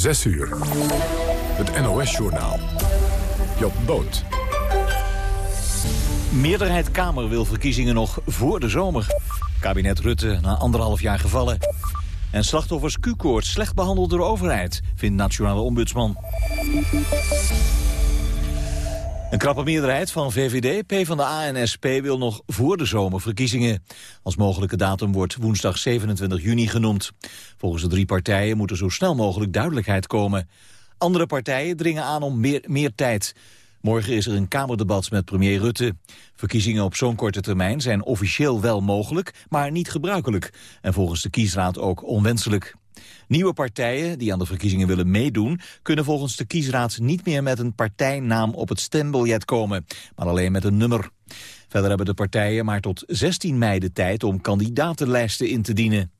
6 uur. Het NOS-journaal. Job Boot. Meerderheid Kamer wil verkiezingen nog voor de zomer. Kabinet Rutte na anderhalf jaar gevallen. En slachtoffers Q-koorts slecht behandeld door overheid, vindt Nationale Ombudsman. Een krappe meerderheid van VVD, PvdA en SP wil nog voor de zomer verkiezingen. Als mogelijke datum wordt woensdag 27 juni genoemd. Volgens de drie partijen moet er zo snel mogelijk duidelijkheid komen. Andere partijen dringen aan om meer, meer tijd. Morgen is er een Kamerdebat met premier Rutte. Verkiezingen op zo'n korte termijn zijn officieel wel mogelijk, maar niet gebruikelijk. En volgens de kiesraad ook onwenselijk. Nieuwe partijen die aan de verkiezingen willen meedoen... kunnen volgens de kiesraad niet meer met een partijnaam op het stembiljet komen... maar alleen met een nummer. Verder hebben de partijen maar tot 16 mei de tijd om kandidatenlijsten in te dienen.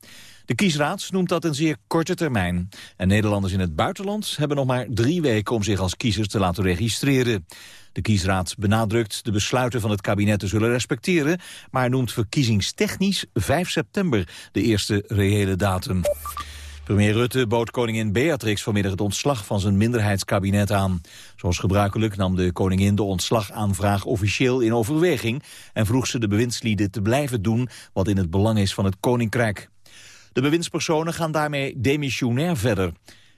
De kiesraad noemt dat een zeer korte termijn. En Nederlanders in het buitenland hebben nog maar drie weken om zich als kiezers te laten registreren. De kiesraad benadrukt de besluiten van het kabinet te zullen respecteren, maar noemt verkiezingstechnisch 5 september de eerste reële datum. Premier Rutte bood koningin Beatrix vanmiddag het ontslag van zijn minderheidskabinet aan. Zoals gebruikelijk nam de koningin de ontslagaanvraag officieel in overweging... en vroeg ze de bewindslieden te blijven doen wat in het belang is van het koninkrijk. De bewindspersonen gaan daarmee demissionair verder.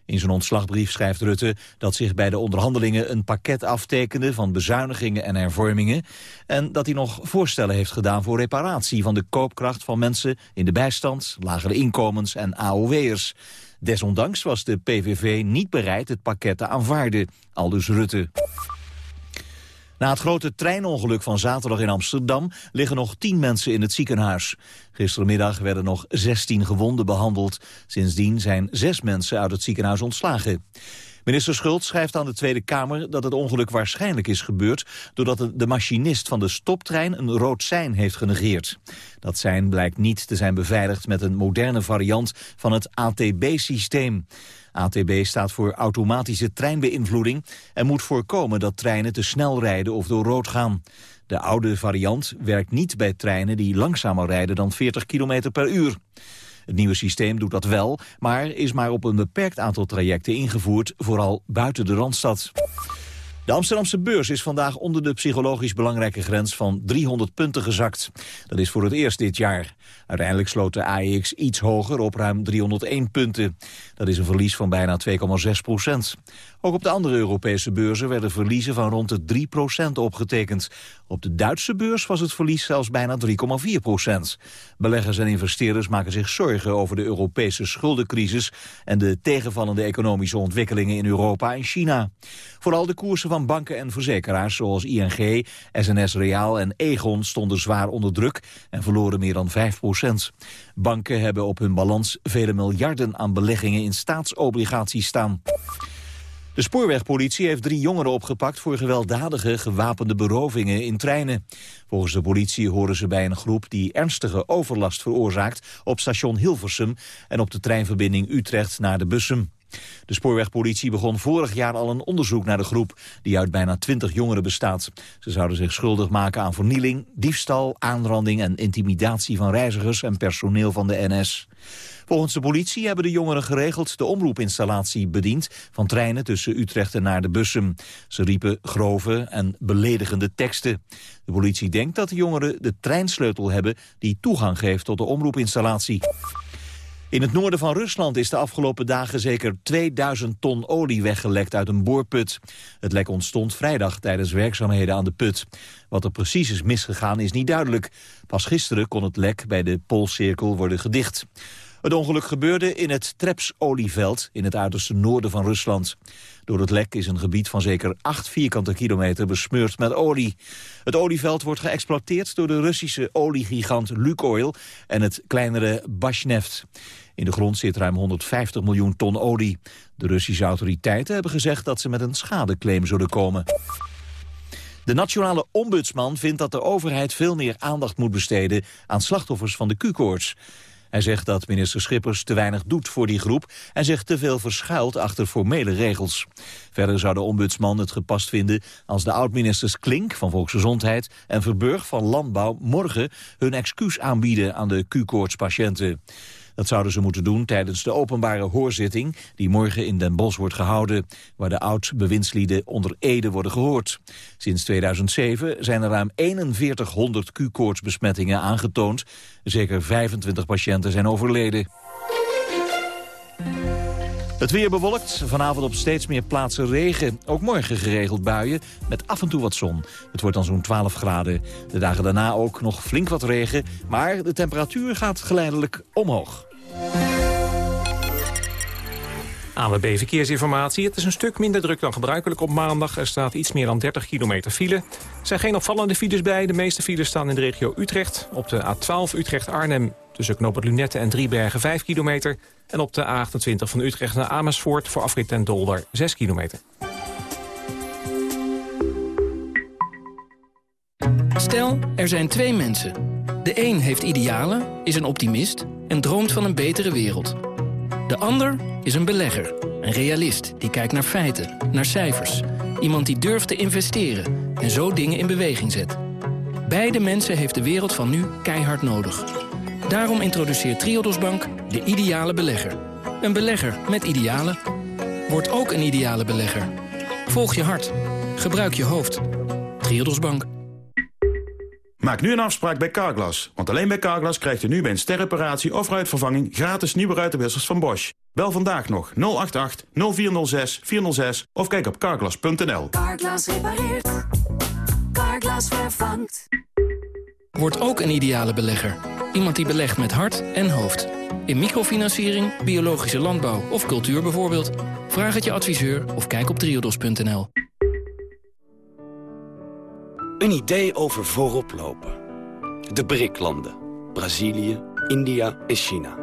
In zijn ontslagbrief schrijft Rutte dat zich bij de onderhandelingen een pakket aftekende van bezuinigingen en hervormingen en dat hij nog voorstellen heeft gedaan voor reparatie van de koopkracht van mensen in de bijstand, lagere inkomens en AOW'ers. Desondanks was de PVV niet bereid het pakket te aanvaarden, aldus Rutte. Na het grote treinongeluk van zaterdag in Amsterdam liggen nog tien mensen in het ziekenhuis. Gistermiddag werden nog 16 gewonden behandeld. Sindsdien zijn zes mensen uit het ziekenhuis ontslagen. Minister Schult schrijft aan de Tweede Kamer dat het ongeluk waarschijnlijk is gebeurd doordat de machinist van de stoptrein een rood sein heeft genegeerd. Dat sein blijkt niet te zijn beveiligd met een moderne variant van het ATB-systeem. ATB staat voor automatische treinbeïnvloeding en moet voorkomen dat treinen te snel rijden of door rood gaan. De oude variant werkt niet bij treinen die langzamer rijden dan 40 km per uur. Het nieuwe systeem doet dat wel, maar is maar op een beperkt aantal trajecten ingevoerd, vooral buiten de Randstad. De Amsterdamse beurs is vandaag onder de psychologisch belangrijke grens van 300 punten gezakt. Dat is voor het eerst dit jaar. Uiteindelijk sloot de AEX iets hoger op ruim 301 punten. Dat is een verlies van bijna 2,6 procent. Ook op de andere Europese beurzen werden verliezen van rond de 3 procent opgetekend. Op de Duitse beurs was het verlies zelfs bijna 3,4 procent. Beleggers en investeerders maken zich zorgen over de Europese schuldencrisis... en de tegenvallende economische ontwikkelingen in Europa en China. Vooral de koersen van banken en verzekeraars zoals ING, SNS Reaal en Egon stonden zwaar onder druk en verloren meer dan 5 Banken hebben op hun balans vele miljarden aan beleggingen in staatsobligaties staan. De spoorwegpolitie heeft drie jongeren opgepakt voor gewelddadige gewapende berovingen in treinen. Volgens de politie horen ze bij een groep die ernstige overlast veroorzaakt op station Hilversum en op de treinverbinding Utrecht naar de Bussum. De spoorwegpolitie begon vorig jaar al een onderzoek naar de groep... die uit bijna twintig jongeren bestaat. Ze zouden zich schuldig maken aan vernieling, diefstal, aanranding... en intimidatie van reizigers en personeel van de NS. Volgens de politie hebben de jongeren geregeld de omroepinstallatie bediend... van treinen tussen Utrecht en naar de Bussum. Ze riepen grove en beledigende teksten. De politie denkt dat de jongeren de treinsleutel hebben... die toegang geeft tot de omroepinstallatie. In het noorden van Rusland is de afgelopen dagen zeker 2000 ton olie weggelekt uit een boorput. Het lek ontstond vrijdag tijdens werkzaamheden aan de put. Wat er precies is misgegaan is niet duidelijk. Pas gisteren kon het lek bij de Poolcirkel worden gedicht. Het ongeluk gebeurde in het Treps-olieveld in het uiterste noorden van Rusland. Door het lek is een gebied van zeker 8 vierkante kilometer besmeurd met olie. Het olieveld wordt geëxploiteerd door de Russische oliegigant Lukoil en het kleinere Bashneft. In de grond zit ruim 150 miljoen ton olie. De Russische autoriteiten hebben gezegd dat ze met een schadeclaim zullen komen. De nationale ombudsman vindt dat de overheid veel meer aandacht moet besteden aan slachtoffers van de Q-koorts. Hij zegt dat minister Schippers te weinig doet voor die groep... en zich te veel verschuilt achter formele regels. Verder zou de ombudsman het gepast vinden... als de oud-ministers Klink van Volksgezondheid en Verburg van Landbouw... morgen hun excuus aanbieden aan de Q-koortspatiënten. Dat zouden ze moeten doen tijdens de openbare hoorzitting... die morgen in Den Bosch wordt gehouden... waar de oud-bewindslieden onder Ede worden gehoord. Sinds 2007 zijn er ruim 4100 Q-koortsbesmettingen aangetoond. Zeker 25 patiënten zijn overleden. Het weer bewolkt, vanavond op steeds meer plaatsen regen. Ook morgen geregeld buien, met af en toe wat zon. Het wordt dan zo'n 12 graden. De dagen daarna ook nog flink wat regen, maar de temperatuur gaat geleidelijk omhoog. ANWB Verkeersinformatie. Het is een stuk minder druk dan gebruikelijk op maandag. Er staat iets meer dan 30 kilometer file. Er zijn geen opvallende files bij. De meeste files staan in de regio Utrecht. Op de A12 Utrecht-Arnhem tussen Knoopert Lunette en Driebergen 5 kilometer. En op de A28 van Utrecht naar Amersfoort voor afrit en Dolder 6 kilometer. Stel, er zijn twee mensen. De een heeft idealen, is een optimist en droomt van een betere wereld. De ander is een belegger, een realist die kijkt naar feiten, naar cijfers. Iemand die durft te investeren en zo dingen in beweging zet. Beide mensen heeft de wereld van nu keihard nodig. Daarom introduceert Triodos Bank de ideale belegger. Een belegger met idealen. Word ook een ideale belegger. Volg je hart. Gebruik je hoofd. Triodos Bank. Maak nu een afspraak bij Carglass. Want alleen bij Carglass krijgt u nu bij een sterreparatie of ruitvervanging... gratis nieuwe ruitenwissers van Bosch. Bel vandaag nog 088 0406 406 of kijk op carglass.nl. Carglass repareert. Carglass vervangt. Word ook een ideale belegger. Iemand die belegt met hart en hoofd. In microfinanciering, biologische landbouw of cultuur bijvoorbeeld. Vraag het je adviseur of kijk op triodos.nl. Een idee over voorop lopen. De BRIC-landen. Brazilië, India en China.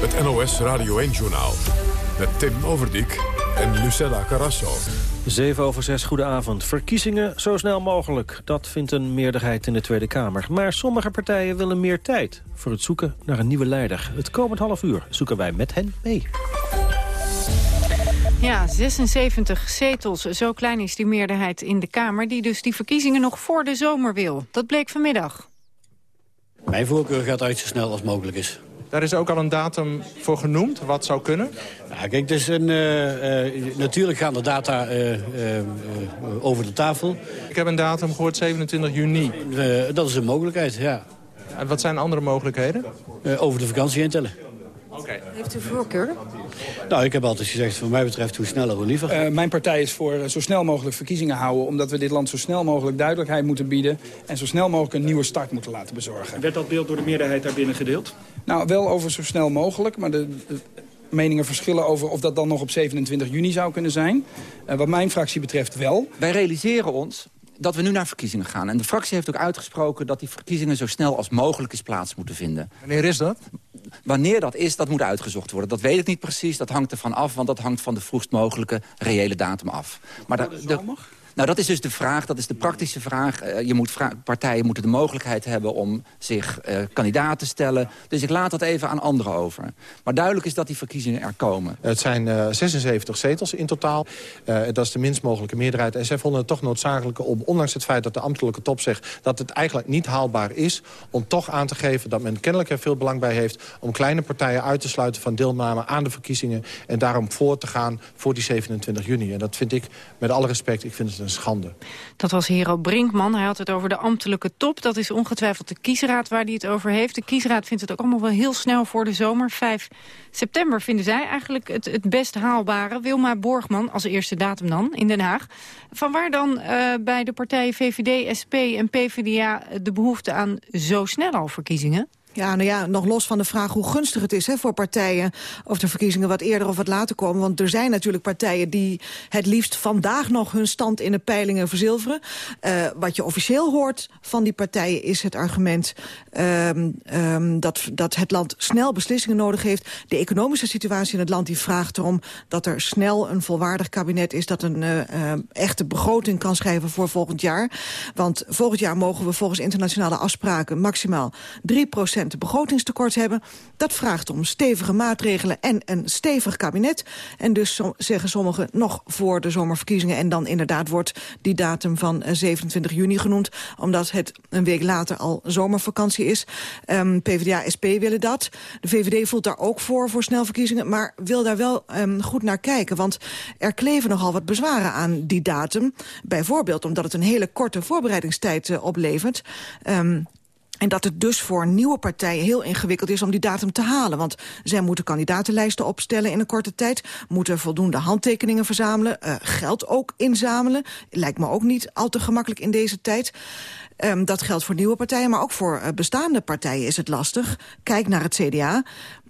Het NOS Radio 1-journaal. Met Tim Overdijk en Lucella Carrasso. 7 over 6, goedenavond. Verkiezingen zo snel mogelijk. Dat vindt een meerderheid in de Tweede Kamer. Maar sommige partijen willen meer tijd voor het zoeken naar een nieuwe leider. Het komend half uur zoeken wij met hen mee. Ja, 76 zetels. Zo klein is die meerderheid in de Kamer... die dus die verkiezingen nog voor de zomer wil. Dat bleek vanmiddag. Mijn voorkeur gaat uit zo snel als mogelijk is. Daar is ook al een datum voor genoemd, wat zou kunnen? Nou, kijk, dus een, uh, uh, natuurlijk gaan de data uh, over de tafel. Ik heb een datum gehoord, 27 juni. dat is een mogelijkheid, ja. En wat zijn andere mogelijkheden? over de vakantie intellen. Okay. Heeft u voorkeur? Nou, ik heb altijd gezegd, wat mij betreft, hoe sneller, hoe liever. Uh, mijn partij is voor zo snel mogelijk verkiezingen houden... omdat we dit land zo snel mogelijk duidelijkheid moeten bieden... en zo snel mogelijk een nieuwe start moeten laten bezorgen. Werd dat beeld door de meerderheid daarbinnen gedeeld? Nou, wel over zo snel mogelijk, maar de, de meningen verschillen over of dat dan nog op 27 juni zou kunnen zijn. Uh, wat mijn fractie betreft wel. Wij realiseren ons dat we nu naar verkiezingen gaan. En de fractie heeft ook uitgesproken dat die verkiezingen zo snel als mogelijk eens plaats moeten vinden. Wanneer is dat? Wanneer dat is, dat moet uitgezocht worden. Dat weet ik niet precies, dat hangt ervan af, want dat hangt van de vroegst mogelijke reële datum af. Maar de, de, nou, dat is dus de vraag, dat is de praktische vraag. Uh, je moet partijen moeten de mogelijkheid hebben om zich uh, kandidaat te stellen. Dus ik laat dat even aan anderen over. Maar duidelijk is dat die verkiezingen er komen. Het zijn uh, 76 zetels in totaal. dat is de minst mogelijke meerderheid. En zij vonden het toch noodzakelijk om, ondanks het feit dat de ambtelijke top zegt... dat het eigenlijk niet haalbaar is, om toch aan te geven... dat men kennelijk er veel belang bij heeft... om kleine partijen uit te sluiten van deelname aan de verkiezingen... en daarom voor te gaan voor die 27 juni. En dat vind ik, met alle respect, ik vind het een schande. Dat was Hero Brinkman. Hij had het over de ambtelijke top. Dat is ongetwijfeld de kiesraad waar hij het over heeft. De kiesraad vindt het ook allemaal wel heel snel voor de zomer. 5 september vinden zij eigenlijk het, het best haalbare. Wilma Borgman als eerste datum dan in Den Haag. Van waar dan uh, bij de partijen VVD, SP en PvdA de behoefte aan zo snel al verkiezingen? Ja, nou ja, nog los van de vraag hoe gunstig het is hè, voor partijen... of de verkiezingen wat eerder of wat later komen. Want er zijn natuurlijk partijen die het liefst vandaag nog... hun stand in de peilingen verzilveren. Uh, wat je officieel hoort van die partijen is het argument... Um, um, dat, dat het land snel beslissingen nodig heeft. De economische situatie in het land die vraagt erom... dat er snel een volwaardig kabinet is... dat een uh, uh, echte begroting kan schrijven voor volgend jaar. Want volgend jaar mogen we volgens internationale afspraken... maximaal 3 begrotingstekort hebben. Dat vraagt om stevige maatregelen en een stevig kabinet. En dus zeggen sommigen nog voor de zomerverkiezingen. En dan inderdaad wordt die datum van 27 juni genoemd. Omdat het een week later al zomervakantie is. Um, ehm, PvdA, SP willen dat. De VVD voelt daar ook voor, voor snelverkiezingen. Maar wil daar wel um, goed naar kijken. Want er kleven nogal wat bezwaren aan die datum. Bijvoorbeeld omdat het een hele korte voorbereidingstijd uh, oplevert. Um, en dat het dus voor nieuwe partijen heel ingewikkeld is om die datum te halen. Want zij moeten kandidatenlijsten opstellen in een korte tijd. Moeten voldoende handtekeningen verzamelen. Uh, geld ook inzamelen. Lijkt me ook niet al te gemakkelijk in deze tijd. Um, dat geldt voor nieuwe partijen, maar ook voor uh, bestaande partijen is het lastig. Kijk naar het CDA.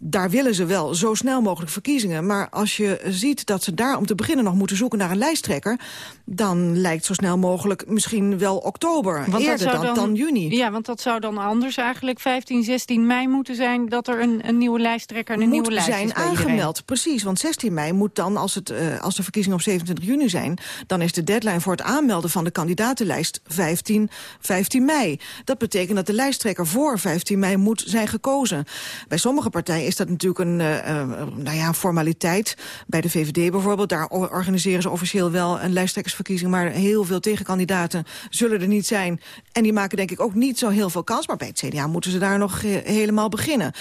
Daar willen ze wel zo snel mogelijk verkiezingen. Maar als je ziet dat ze daar om te beginnen nog moeten zoeken naar een lijsttrekker... dan lijkt zo snel mogelijk misschien wel oktober, want eerder dan, dan, dan, juni. Ja, want dat zou dan anders eigenlijk 15, 16 mei moeten zijn... dat er een, een nieuwe lijsttrekker en een moet nieuwe lijst zijn aangemeld, precies. Want 16 mei moet dan, als, het, uh, als de verkiezingen op 27 juni zijn... dan is de deadline voor het aanmelden van de kandidatenlijst 15, 15 mei. Dat betekent dat de lijsttrekker voor 15 mei moet zijn gekozen. Bij sommige partijen is dat natuurlijk een uh, nou ja, formaliteit. Bij de VVD bijvoorbeeld, daar organiseren ze officieel wel een lijsttrekkersverkiezing... maar heel veel tegenkandidaten zullen er niet zijn. En die maken denk ik ook niet zo heel veel kans. Maar bij het CDA moeten ze daar nog helemaal beginnen.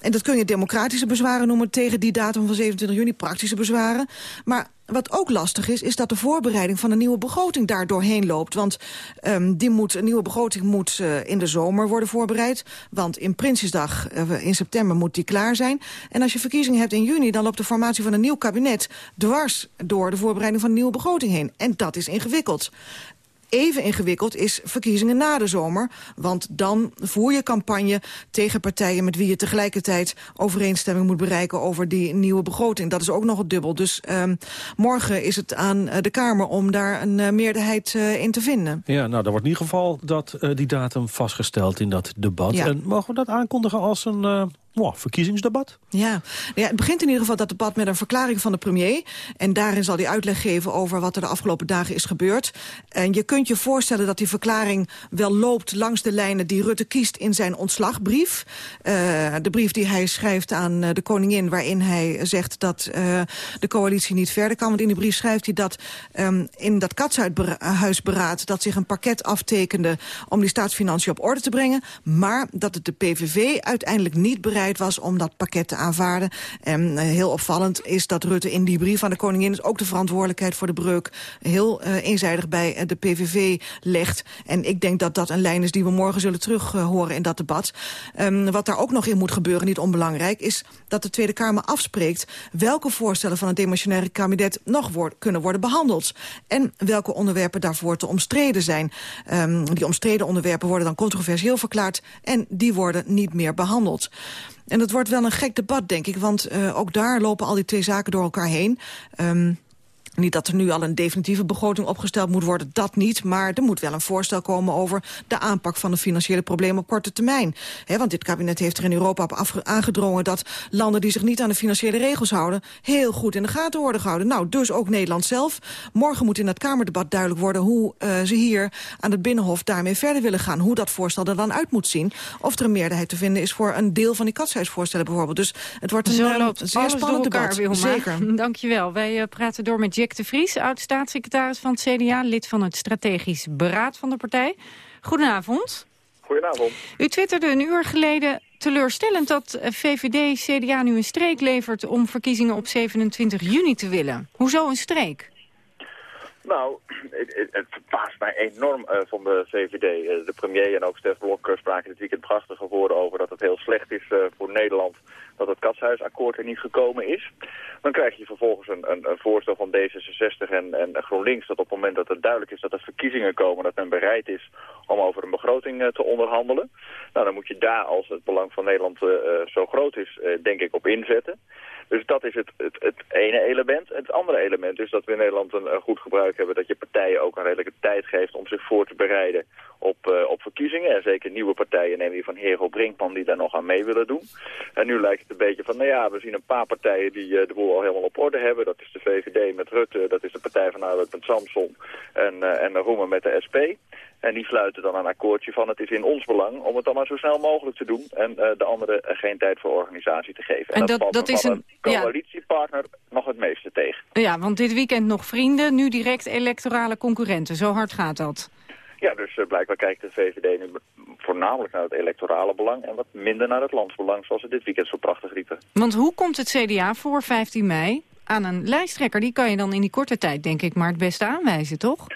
En dat kun je democratische bezwaren noemen tegen die datum van 27 juni, praktische bezwaren. Maar wat ook lastig is, is dat de voorbereiding van een nieuwe begroting daar doorheen loopt. Want um, die moet, een nieuwe begroting moet uh, in de zomer worden voorbereid. Want in Prinsjesdag uh, in september moet die klaar zijn. En als je verkiezingen hebt in juni, dan loopt de formatie van een nieuw kabinet dwars door de voorbereiding van een nieuwe begroting heen. En dat is ingewikkeld. Even ingewikkeld is verkiezingen na de zomer. Want dan voer je campagne tegen partijen met wie je tegelijkertijd overeenstemming moet bereiken over die nieuwe begroting. Dat is ook nog het dubbel. Dus uh, morgen is het aan uh, de Kamer om daar een uh, meerderheid uh, in te vinden. Ja, nou, er wordt in ieder geval dat, die datum vastgesteld in dat debat. Ja. En mogen we dat aankondigen als een Wow, verkiezingsdebat? Ja. ja, het begint in ieder geval dat debat met een verklaring van de premier. En daarin zal hij uitleg geven over wat er de afgelopen dagen is gebeurd. En je kunt je voorstellen dat die verklaring wel loopt langs de lijnen die Rutte kiest in zijn ontslagbrief. Uh, de brief die hij schrijft aan uh, de koningin waarin hij zegt dat uh, de coalitie niet verder kan. Want in die brief schrijft hij dat um, in dat katshuisberaad dat zich een pakket aftekende om die staatsfinanciën op orde te brengen. Maar dat het de PVV uiteindelijk niet bereikt was om dat pakket te aanvaarden. En uh, heel opvallend is dat Rutte in die brief aan de koningin... Dus ook de verantwoordelijkheid voor de breuk heel uh, eenzijdig bij uh, de PVV legt. En ik denk dat dat een lijn is die we morgen zullen terug horen in dat debat. Um, wat daar ook nog in moet gebeuren, niet onbelangrijk... is dat de Tweede Kamer afspreekt welke voorstellen van het demissionaire kabinet... nog kunnen worden behandeld. En welke onderwerpen daarvoor te omstreden zijn. Um, die omstreden onderwerpen worden dan controversieel verklaard... en die worden niet meer behandeld. En dat wordt wel een gek debat, denk ik. Want uh, ook daar lopen al die twee zaken door elkaar heen. Um, niet dat er nu al een definitieve begroting opgesteld moet worden, dat niet. Maar er moet wel een voorstel komen over de aanpak van de financiële problemen op korte termijn. He, want dit kabinet heeft er in Europa op aangedrongen dat landen die zich niet aan de financiële regels houden, heel goed in de gaten worden gehouden. Nou, dus ook Nederland zelf. Morgen moet in het Kamerdebat duidelijk worden hoe uh, ze hier aan het Binnenhof daarmee verder willen gaan. Hoe dat voorstel er dan uit moet zien. Of er een meerderheid te vinden is voor een deel van die katshuisvoorstellen bijvoorbeeld. Dus het wordt een Zo uh, loopt zeer spannend debat. Wilma. Zeker. Dankjewel. Wij uh, praten door met De Vries, oud-staatssecretaris van het CDA... lid van het strategisch beraad van de partij. Goedenavond. Goedenavond. U twitterde een uur geleden teleurstellend dat VVD CDA nu een streek levert... om verkiezingen op 27 juni te willen. Hoezo een streek? Nou, het, het verbaast mij enorm uh, van de VVD. Uh, de premier en ook Stef Blok uh, spraken dit weekend prachtige woorden over dat het heel slecht is voor Nederland dat het katshuisakkoord er niet gekomen is. Dan krijg je vervolgens een, een, voorstel van D66 en, en GroenLinks dat op het moment dat het duidelijk is dat er verkiezingen komen, dat men bereid is om over een begroting te onderhandelen. Nou, dan moet je daar, als het belang van Nederland zo groot is, denk ik op inzetten. Dus dat is het, het, het, ene element. Het andere element is dat we in Nederland een, goed gebruik hebben... dat je partijen ook een redelijke tijd geeft om zich voor te bereiden op, uh, op verkiezingen. En zeker nieuwe partijen, neem die van Hero Brinkman, die daar nog aan mee willen doen. En nu lijkt het een beetje van, nou ja, we zien een paar partijen die uh, de boel al helemaal op orde hebben. Dat is de VVD met Rutte, dat is de Partij van Arbeid met Samson en, uh, en Roemer met de SP. En die sluiten dan een akkoordje van het is in ons belang om het dan maar zo snel mogelijk te doen. En uh, de anderen geen tijd voor organisatie te geven. En, en dat, dat, dat is een coalitiepartner nog het meeste tegen. Ja, want dit weekend nog vrienden, nu direct electorale concurrenten. Zo hard gaat dat. Ja, dus uh, blijkbaar kijkt de VVD nu voornamelijk naar het electorale belang... en wat minder naar het landsbelang, zoals ze dit weekend zo prachtig riepen. Want hoe komt het CDA voor 15 mei aan een lijsttrekker? Die kan je dan in die korte tijd, denk ik, maar het beste aanwijzen, toch?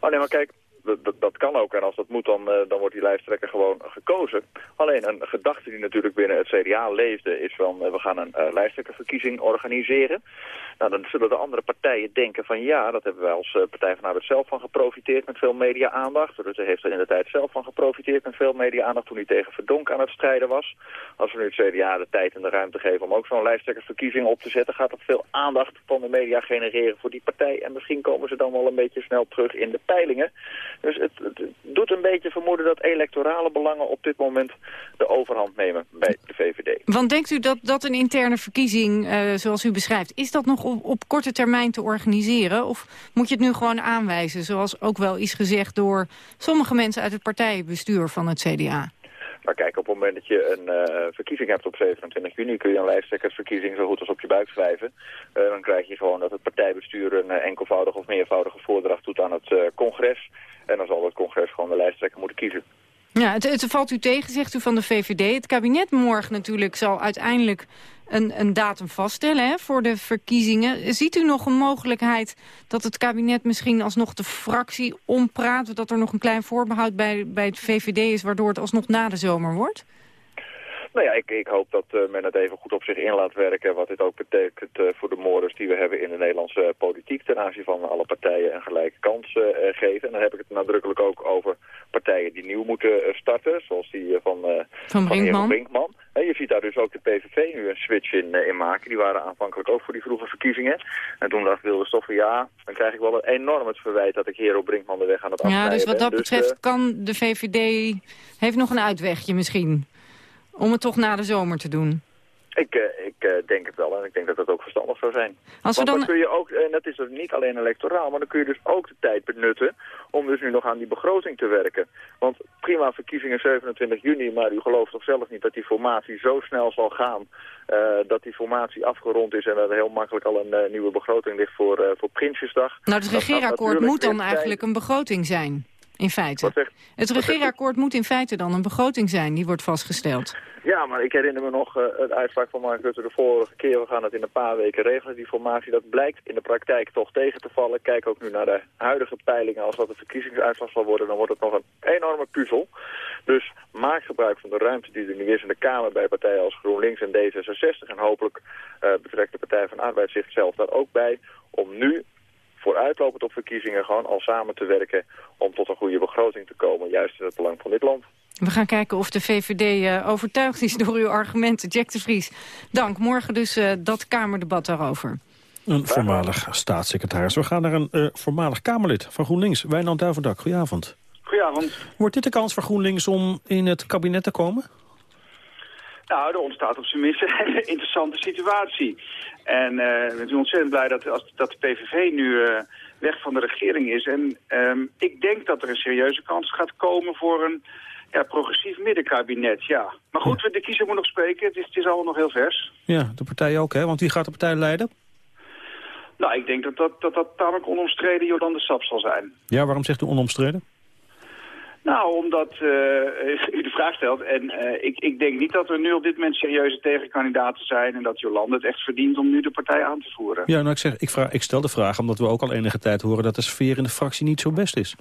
Oh nee, maar kijk, dat, dat, kan ook. En als dat moet, dan, uh, dan wordt die lijsttrekker gewoon gekozen. Alleen een gedachte die natuurlijk binnen het CDA leefde... is van, uh, we gaan een uh, lijsttrekkerverkiezing organiseren. Nou, dan zullen de andere partijen denken van... ja, dat hebben wij als Partij van Arbeid zelf van geprofiteerd... met veel media-aandacht. Rutte heeft er in de tijd zelf van geprofiteerd... met veel media-aandacht toen hij tegen Verdonk aan het strijden was. Als we nu het CDA de tijd en de ruimte geven... om ook zo'n lijsttrekkersverkiezing op te zetten... gaat dat veel aandacht van de media genereren voor die partij. En misschien komen ze dan wel een beetje snel terug in de peilingen. Dus het, doet een beetje vermoeden dat electorale belangen op dit moment de overhand nemen bij de VVD. Want denkt u dat, dat een interne verkiezing, uh, zoals u beschrijft, is dat nog op, op, korte termijn te organiseren? Of moet je het nu gewoon aanwijzen, zoals ook wel is gezegd door sommige mensen uit het partijbestuur van het CDA? Maar kijk, op het moment dat je een uh, verkiezing hebt op 27 juni... kun je een lijsttrekkersverkiezing zo goed als op je buik schrijven. Uh, dan krijg je gewoon dat het partijbestuur een uh, enkelvoudige of meervoudige voordracht doet aan het congres. En dan zal het congres gewoon de lijsttrekker moeten kiezen. Ja, het, het valt u tegen, zegt u van de VVD. Het kabinet morgen natuurlijk zal uiteindelijk een, een datum vaststellen hè, voor de verkiezingen. Ziet u nog een mogelijkheid dat het kabinet misschien alsnog de fractie ompraat... dat er nog een klein voorbehoud bij, bij het VVD is... waardoor het alsnog na de zomer wordt? Nou ja, ik, ik hoop dat uh, men het even goed op zich in laat werken. Wat dit ook betekent uh, voor de moorders die we hebben in de Nederlandse politiek. Ten aanzien van alle partijen een gelijke kans geven. En dan heb ik het nadrukkelijk ook over partijen die nieuw moeten starten. Zoals die van, van Brinkman. Van Brinkman. En je ziet daar dus ook de PVV nu een switch in, in maken. Die waren aanvankelijk ook voor die vroege verkiezingen. En toen dacht Wilders toch van ja, dan krijg ik wel een enorm het verwijt dat ik Hero Brinkman de weg aan het afsnijden Ja, dus wat dat ben. betreft dus, kan de VVD... heeft nog een uitwegje misschien om het toch na de zomer te doen? Ik, uh, ik uh, denk het wel en ik denk dat dat ook verstandig zou zijn. Als Want we dan... dan kun je ook, en dat is dus niet alleen electoraal, maar dan kun je dus ook de tijd benutten om dus nu nog aan die begroting te werken. Want prima verkiezingen 27 juni, maar u gelooft toch zelf niet dat die formatie zo snel zal gaan uh, dat die formatie afgerond is en dat er heel makkelijk al een nieuwe begroting ligt voor, voor Prinsjesdag. Nou, het regeerakkoord moet dan eigenlijk een begroting zijn. In feite. Het regeerakkoord moet in feite dan een begroting zijn, die wordt vastgesteld. Ja, maar ik herinner me nog uh, het uitspraak van Mark Rutte de vorige keer. We gaan het in een paar weken regelen, die formatie. Dat blijkt in de praktijk toch tegen te vallen. Kijk ook nu naar de huidige peilingen. Als dat de verkiezingsuitslag zal worden, dan wordt het nog een enorme puzzel. Dus maak gebruik van de ruimte die er nu is in de Kamer bij partijen als GroenLinks en D66. En hopelijk uh, betrekt de Partij van Arbeid zichzelf daar ook bij. Om nu vooruitlopend op verkiezingen gewoon al samen te werken om tot een goede begroting te komen, juist in het belang van dit land. We gaan kijken of de VVD uh, overtuigd is door uw argumenten. Jack de Vries, dank. Morgen dus uh, dat Kamerdebat daarover. Een voormalig staatssecretaris. We gaan naar een uh, voormalig Kamerlid van GroenLinks, Wijnand Duivendak. Goedenavond. Goedenavond. Wordt dit de kans voor GroenLinks om in het kabinet te komen? Nou, er ontstaat op zijn minst een hele interessante situatie. En uh, ik ben ontzettend blij dat, als, dat de PVV nu uh, weg van de regering is. En um, ik denk dat er een serieuze kans gaat komen voor een ja, progressief middenkabinet. Ja. Maar goed, de kiezer moet nog spreken. Het is, het is allemaal nog heel vers. Ja, de partij ook, hè? Want wie gaat de partij leiden? Nou, ik denk dat dat, dat, dat tamelijk onomstreden Jolande Sap zal zijn. Ja, waarom zegt u onomstreden? Nou, omdat uh, u de vraag stelt. En uh, ik, ik denk niet dat er nu op dit moment serieuze tegenkandidaten zijn... en dat Jolande het echt verdient om nu de partij aan te voeren. Ja, nou, ik, zeg, ik, vraag, ik stel de vraag omdat we ook al enige tijd horen... dat de sfeer in de fractie niet zo best is.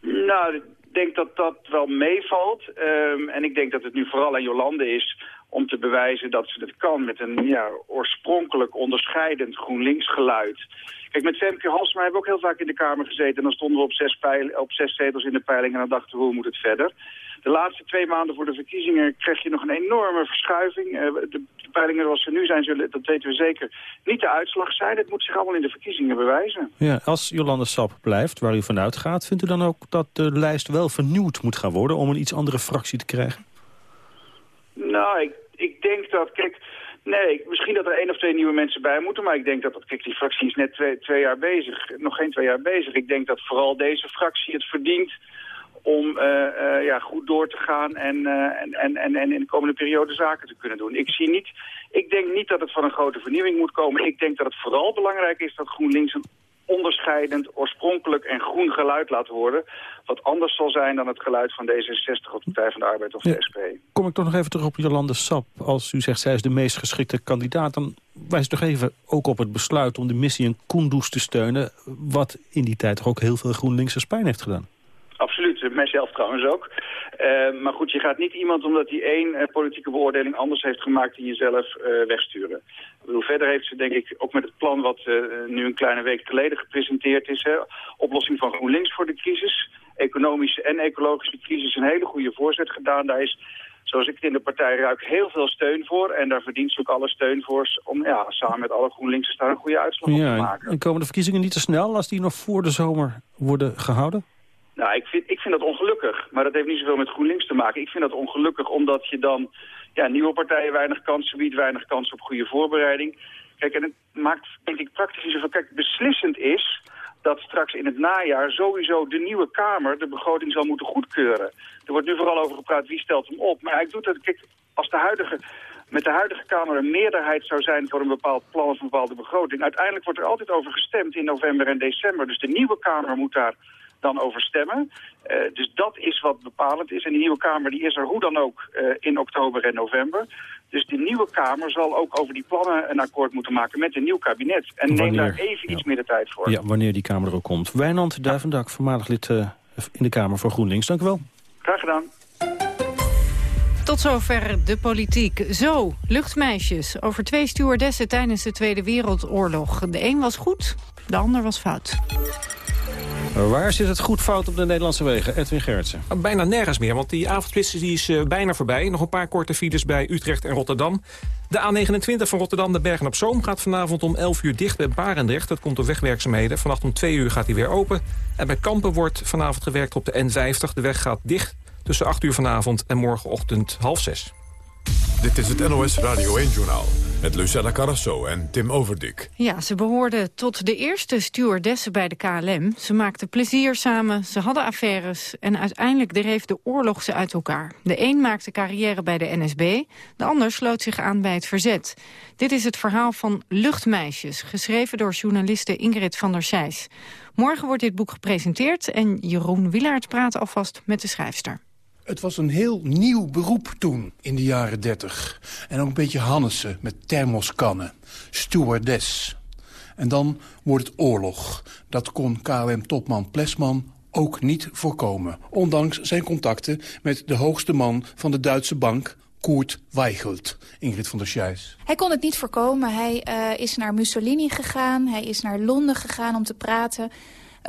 Nou, ik denk dat dat wel meevalt. Um, en ik denk dat het nu vooral aan Jolande is om te bewijzen dat ze het kan... met een ja, oorspronkelijk onderscheidend GroenLinks geluid Kijk, met Femke Halsema hebben we ook heel vaak in de Kamer gezeten. En dan stonden we op zes, peil, op zes zetels in de peiling en dan dachten we, hoe moet het verder? De laatste twee maanden voor de verkiezingen krijg je nog een enorme verschuiving. De, de, peilingen zoals ze nu zijn, zullen, dat weten we zeker, niet de uitslag zijn. Het moet zich allemaal in de verkiezingen bewijzen. Ja, als Jolande Sap blijft, waar u vanuit gaat... vindt u dan ook dat de lijst wel vernieuwd moet gaan worden... om een iets andere fractie te krijgen? Nou, ik, ik denk dat, kijk... Nee, misschien dat er één of twee nieuwe mensen bij moeten. Maar ik denk dat, kijk, die fractie is net twee, jaar bezig. Nog geen twee jaar bezig. Ik denk dat vooral deze fractie het verdient om uh, uh, ja, goed door te gaan en, en, en, en, en in de komende periode zaken te kunnen doen. Ik, zie niet, ik denk niet dat het van een grote vernieuwing moet komen. Ik denk dat het vooral belangrijk is dat GroenLinks een onderscheidend, oorspronkelijk en groen geluid laat horen. Wat anders zal zijn dan het geluid van D66 of de Partij van de Arbeid of de SP. Kom ik toch nog even terug op Jolande Sap. Als u zegt zij is de meest geschikte kandidaat... dan wijst toch even ook op het besluit om de missie in Kunduz te steunen... wat in die tijd toch ook heel veel GroenLinksers pijn heeft gedaan. Mijzelf trouwens ook. Uh, maar goed, je gaat niet iemand omdat hij één uh, politieke beoordeling anders heeft gemaakt die jezelf uh, wegsturen. Ik bedoel, verder heeft ze denk ik ook met het plan wat nu een kleine week geleden gepresenteerd is, hè, oplossing van GroenLinks voor de crisis, economische en ecologische crisis, een hele goede voorzet gedaan. Daar is zoals ik het in de partij ruik, heel veel steun voor. En daar verdient ze ook alle steun voor om ja, samen met alle GroenLinksers daar een goede uitslag ja, op te maken. En komen de verkiezingen niet te snel als die nog voor de zomer worden gehouden? Nou, ik vind, ik vind dat ongelukkig. Maar dat heeft niet zoveel met GroenLinks te maken. Ik vind dat ongelukkig omdat je dan ja, nieuwe partijen weinig kansen biedt, weinig kans op goede voorbereiding. Kijk, en het maakt denk ik praktisch niet zoveel. Kijk, beslissend is dat straks in het najaar sowieso de nieuwe Kamer de begroting zal moeten goedkeuren. Er wordt nu vooral over gepraat wie stelt hem op. Maar ik doe dat, kijk, als de huidige met de huidige Kamer een meerderheid zou zijn voor een bepaald plan of een bepaalde begroting. Uiteindelijk wordt er altijd over gestemd in november en december. Dus de nieuwe Kamer moet daar dan over stemmen. Uh, dus dat is wat bepalend is. En die nieuwe Kamer die is er hoe dan ook uh, in oktober en november. Dus de nieuwe Kamer zal ook over die plannen een akkoord moeten maken met een nieuw kabinet. En wanneer, neem daar even ja. iets meer de tijd voor. Ja, wanneer die Kamer er ook komt. Wijnand Duivendak, voormalig lid uh, in de Kamer voor GroenLinks. Dank u wel. Graag gedaan. Tot zover de politiek. Zo, luchtmeisjes over twee stewardessen tijdens de Tweede Wereldoorlog. De een was goed, de ander was fout. Waar zit het goed fout op de Nederlandse wegen? Edwin Gerritsen. Bijna nergens meer, want die avondspits die is uh, bijna voorbij. Nog een paar korte files bij Utrecht en Rotterdam. De A29 van Rotterdam naar Bergen op Zoom gaat vanavond om 11 uur dicht bij Barendrecht. Dat komt door wegwerkzaamheden. Vannacht om 2 uur gaat hij weer open. En bij Kampen wordt vanavond gewerkt op de N50. De weg gaat dicht tussen 8 uur vanavond en morgenochtend half 6. Dit is het NOS Radio 1-journaal met Lucella Carrasso en Tim Overdik. Ja, ze behoorden tot de eerste stewardessen bij de KLM. Ze maakten plezier samen, ze hadden affaires... en uiteindelijk dreef de oorlog ze uit elkaar. De een maakte carrière bij de NSB, de ander sloot zich aan bij het verzet. Dit is het verhaal van Luchtmeisjes, geschreven door journaliste Ingrid van der Sijs. Morgen wordt dit boek gepresenteerd en Jeroen Wilaert praat alvast met de schrijfster. Het was een heel nieuw beroep toen, in de jaren dertig. En ook een beetje Hannessen met thermoskannen. Stewardess. En dan wordt het oorlog. Dat kon KLM-topman Plesman ook niet voorkomen. Ondanks zijn contacten met de hoogste man van de Duitse bank... Koert Weigelt, Ingrid van der Scheijs. Hij kon het niet voorkomen. Hij uh, is naar Mussolini gegaan. Hij is naar Londen gegaan om te praten.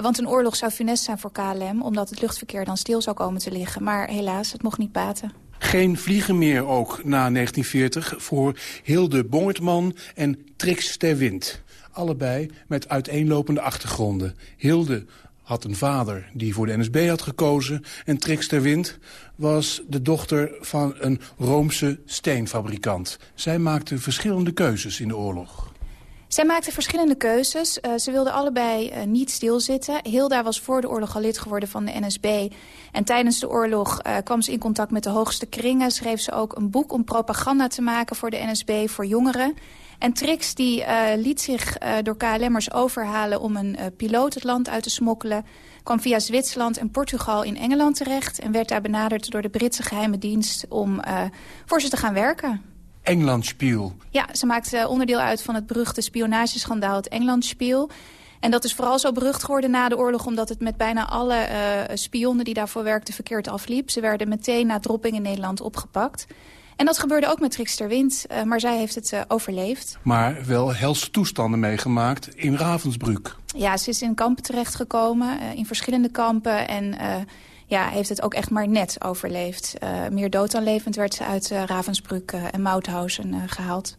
Want een oorlog zou funest zijn voor KLM... omdat het luchtverkeer dan stil zou komen te liggen. Maar helaas, het mocht niet baten. Geen vliegen meer ook na 1940 voor Hilde Bongertman en Trix ter Wind. Allebei met uiteenlopende achtergronden. Hilde had een vader die voor de NSB had gekozen... en Trix ter Wind was de dochter van een Roomse steenfabrikant. Zij maakte verschillende keuzes in de oorlog. Zij maakten verschillende keuzes. Uh, ze wilden allebei uh, niet stilzitten. Hilda was voor de oorlog al lid geworden van de NSB. En tijdens de oorlog uh, kwam ze in contact met de hoogste kringen. Schreef ze ook een boek om propaganda te maken voor de NSB voor jongeren. En Trix die, liet zich door KLM'ers overhalen om een piloot het land uit te smokkelen. Kwam via Zwitserland en Portugal in Engeland terecht. En werd daar benaderd door de Britse geheime dienst om voor ze te gaan werken. Englandspiel. Ja, ze maakte onderdeel uit van het beruchte spionageschandaal, het Englandspiel. En dat is vooral zo berucht geworden na de oorlog... omdat het met bijna alle uh, spionnen die daarvoor werkten verkeerd afliep. Ze werden meteen na dropping in Nederland opgepakt. En dat gebeurde ook met Trix Wind, uh, maar zij heeft het uh, overleefd. Maar wel helse toestanden meegemaakt in Ravensbrück. Ja, ze is in kampen terechtgekomen, in verschillende kampen. En ja, heeft het ook echt maar net overleefd. meer dood dan levend werd ze uit Ravensbrück en Mauthausen gehaald.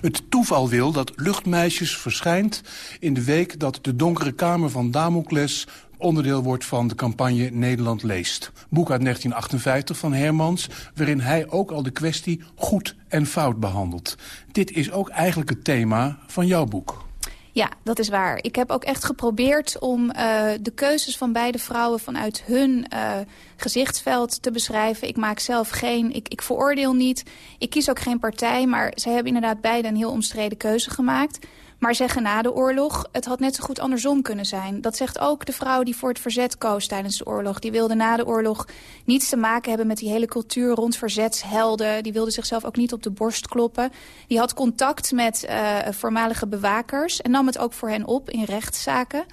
Het toeval wil dat Luchtmeisjes verschijnt in de week dat de donkere kamer van Damocles onderdeel wordt van de campagne Nederland leest. Boek uit 1958 van Hermans, waarin hij ook al de kwestie goed en fout behandelt. Dit is ook eigenlijk het thema van jouw boek. Ja, dat is waar. Ik heb ook echt geprobeerd om uh, de keuzes van beide vrouwen vanuit hun uh, gezichtsveld te beschrijven. Ik maak zelf geen, ik, ik veroordeel niet. Ik kies ook geen partij, maar ze hebben inderdaad beide een heel omstreden keuze gemaakt. Maar zeggen na de oorlog, het had net zo goed andersom kunnen zijn. Dat zegt ook de vrouw die voor het verzet koos tijdens de oorlog. Die wilde na de oorlog niets te maken hebben met die hele cultuur rond verzetshelden. Die wilde zichzelf ook niet op de borst kloppen. Die had contact met uh, voormalige bewakers en nam het ook voor hen op in rechtszaken.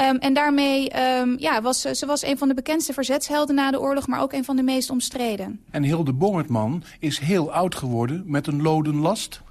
Um, en daarmee um, ja, was ze was een van de bekendste verzetshelden na de oorlog... maar ook een van de meest omstreden. En Hilde Bongertman is heel oud geworden met een loden last...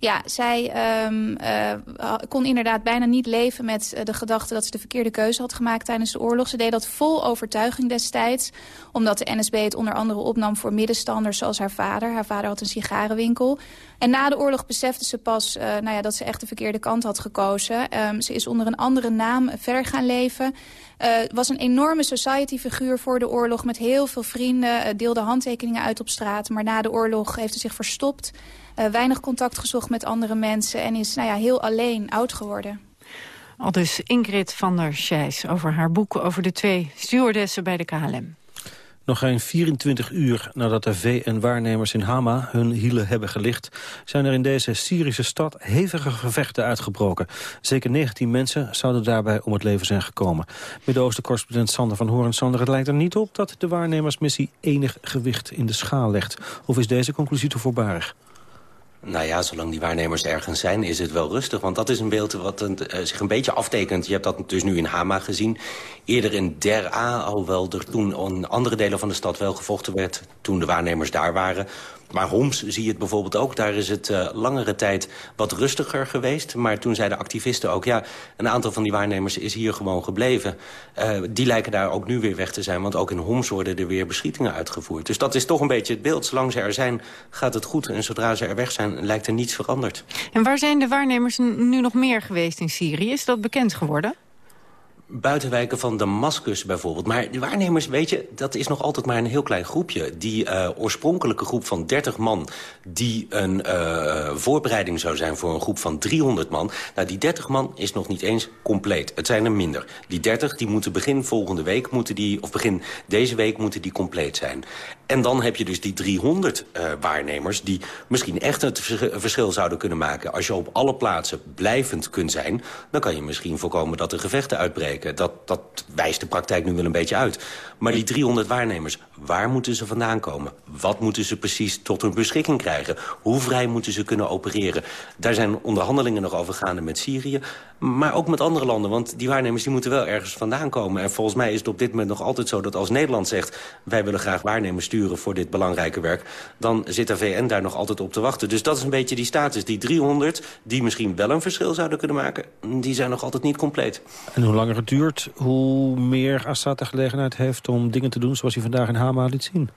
Ja, zij um, uh, kon inderdaad bijna niet leven met uh, de gedachte dat ze de verkeerde keuze had gemaakt tijdens de oorlog. Ze deed dat vol overtuiging destijds, omdat de NSB het onder andere opnam voor middenstanders zoals haar vader. Haar vader had een sigarenwinkel. En na de oorlog besefte ze pas uh, nou ja, dat ze echt de verkeerde kant had gekozen. Um, ze is onder een andere naam verder gaan leven. Uh, was een enorme society-figuur voor de oorlog met heel veel vrienden. Uh, deelde handtekeningen uit op straat. Maar na de oorlog heeft ze zich verstopt. Uh, weinig contact gezocht met andere mensen. En is nou ja, heel alleen oud geworden. Al dus Ingrid van der Scheijs over haar boek over de twee stewardessen bij de KLM. Nog geen 24 uur nadat de VN-waarnemers in Hama hun hielen hebben gelicht... zijn er in deze Syrische stad hevige gevechten uitgebroken. Zeker 19 mensen zouden daarbij om het leven zijn gekomen. Midden-Oosten-correspondent Sander van Hoorn. Sander, het lijkt er niet op dat de waarnemersmissie enig gewicht in de schaal legt. Of is deze conclusie te voorbarig? Nou ja, zolang die waarnemers ergens zijn, is het wel rustig. Want dat is een beeld wat uh, zich een beetje aftekent. Je hebt dat dus nu in Hama gezien. Eerder in Der A, alhoewel er toen in andere delen van de stad wel gevochten werd... toen de waarnemers daar waren. Maar Homs zie je het bijvoorbeeld ook. Daar is het uh, langere tijd wat rustiger geweest. Maar toen zeiden activisten ook... ja, een aantal van die waarnemers is hier gewoon gebleven. Uh, die lijken daar ook nu weer weg te zijn. Want ook in Homs worden er weer beschietingen uitgevoerd. Dus dat is toch een beetje het beeld. Zolang ze er zijn, gaat het goed. En zodra ze er weg zijn, lijkt er niets veranderd. En waar zijn de waarnemers nu nog meer geweest in Syrië? Is dat bekend geworden? Buitenwijken van Damascus bijvoorbeeld. Maar de waarnemers, weet je, dat is nog altijd maar een heel klein groepje. Die uh, oorspronkelijke groep van 30 man... die een uh, voorbereiding zou zijn voor een groep van 300 man... nou, die 30 man is nog niet eens compleet. Het zijn er minder. Die 30 die moeten begin volgende week, moeten die, of begin deze week... moeten die compleet zijn. En dan heb je dus die 300 uh, waarnemers... die misschien echt het verschil zouden kunnen maken. Als je op alle plaatsen blijvend kunt zijn... dan kan je misschien voorkomen dat er gevechten uitbreken. Dat, dat wijst de praktijk nu wel een beetje uit. Maar die 300 waarnemers, waar moeten ze vandaan komen? Wat moeten ze precies tot hun beschikking krijgen? Hoe vrij moeten ze kunnen opereren? Daar zijn onderhandelingen nog over gaande met Syrië. Maar ook met andere landen, want die waarnemers die moeten wel ergens vandaan komen. En volgens mij is het op dit moment nog altijd zo dat als Nederland zegt... wij willen graag waarnemers sturen voor dit belangrijke werk... dan zit de VN daar nog altijd op te wachten. Dus dat is een beetje die status. Die 300, die misschien wel een verschil zouden kunnen maken... die zijn nog altijd niet compleet. En hoe langer het duurt, hoe meer Assad de gelegenheid heeft... om dingen te doen zoals hij vandaag in Hama liet zien?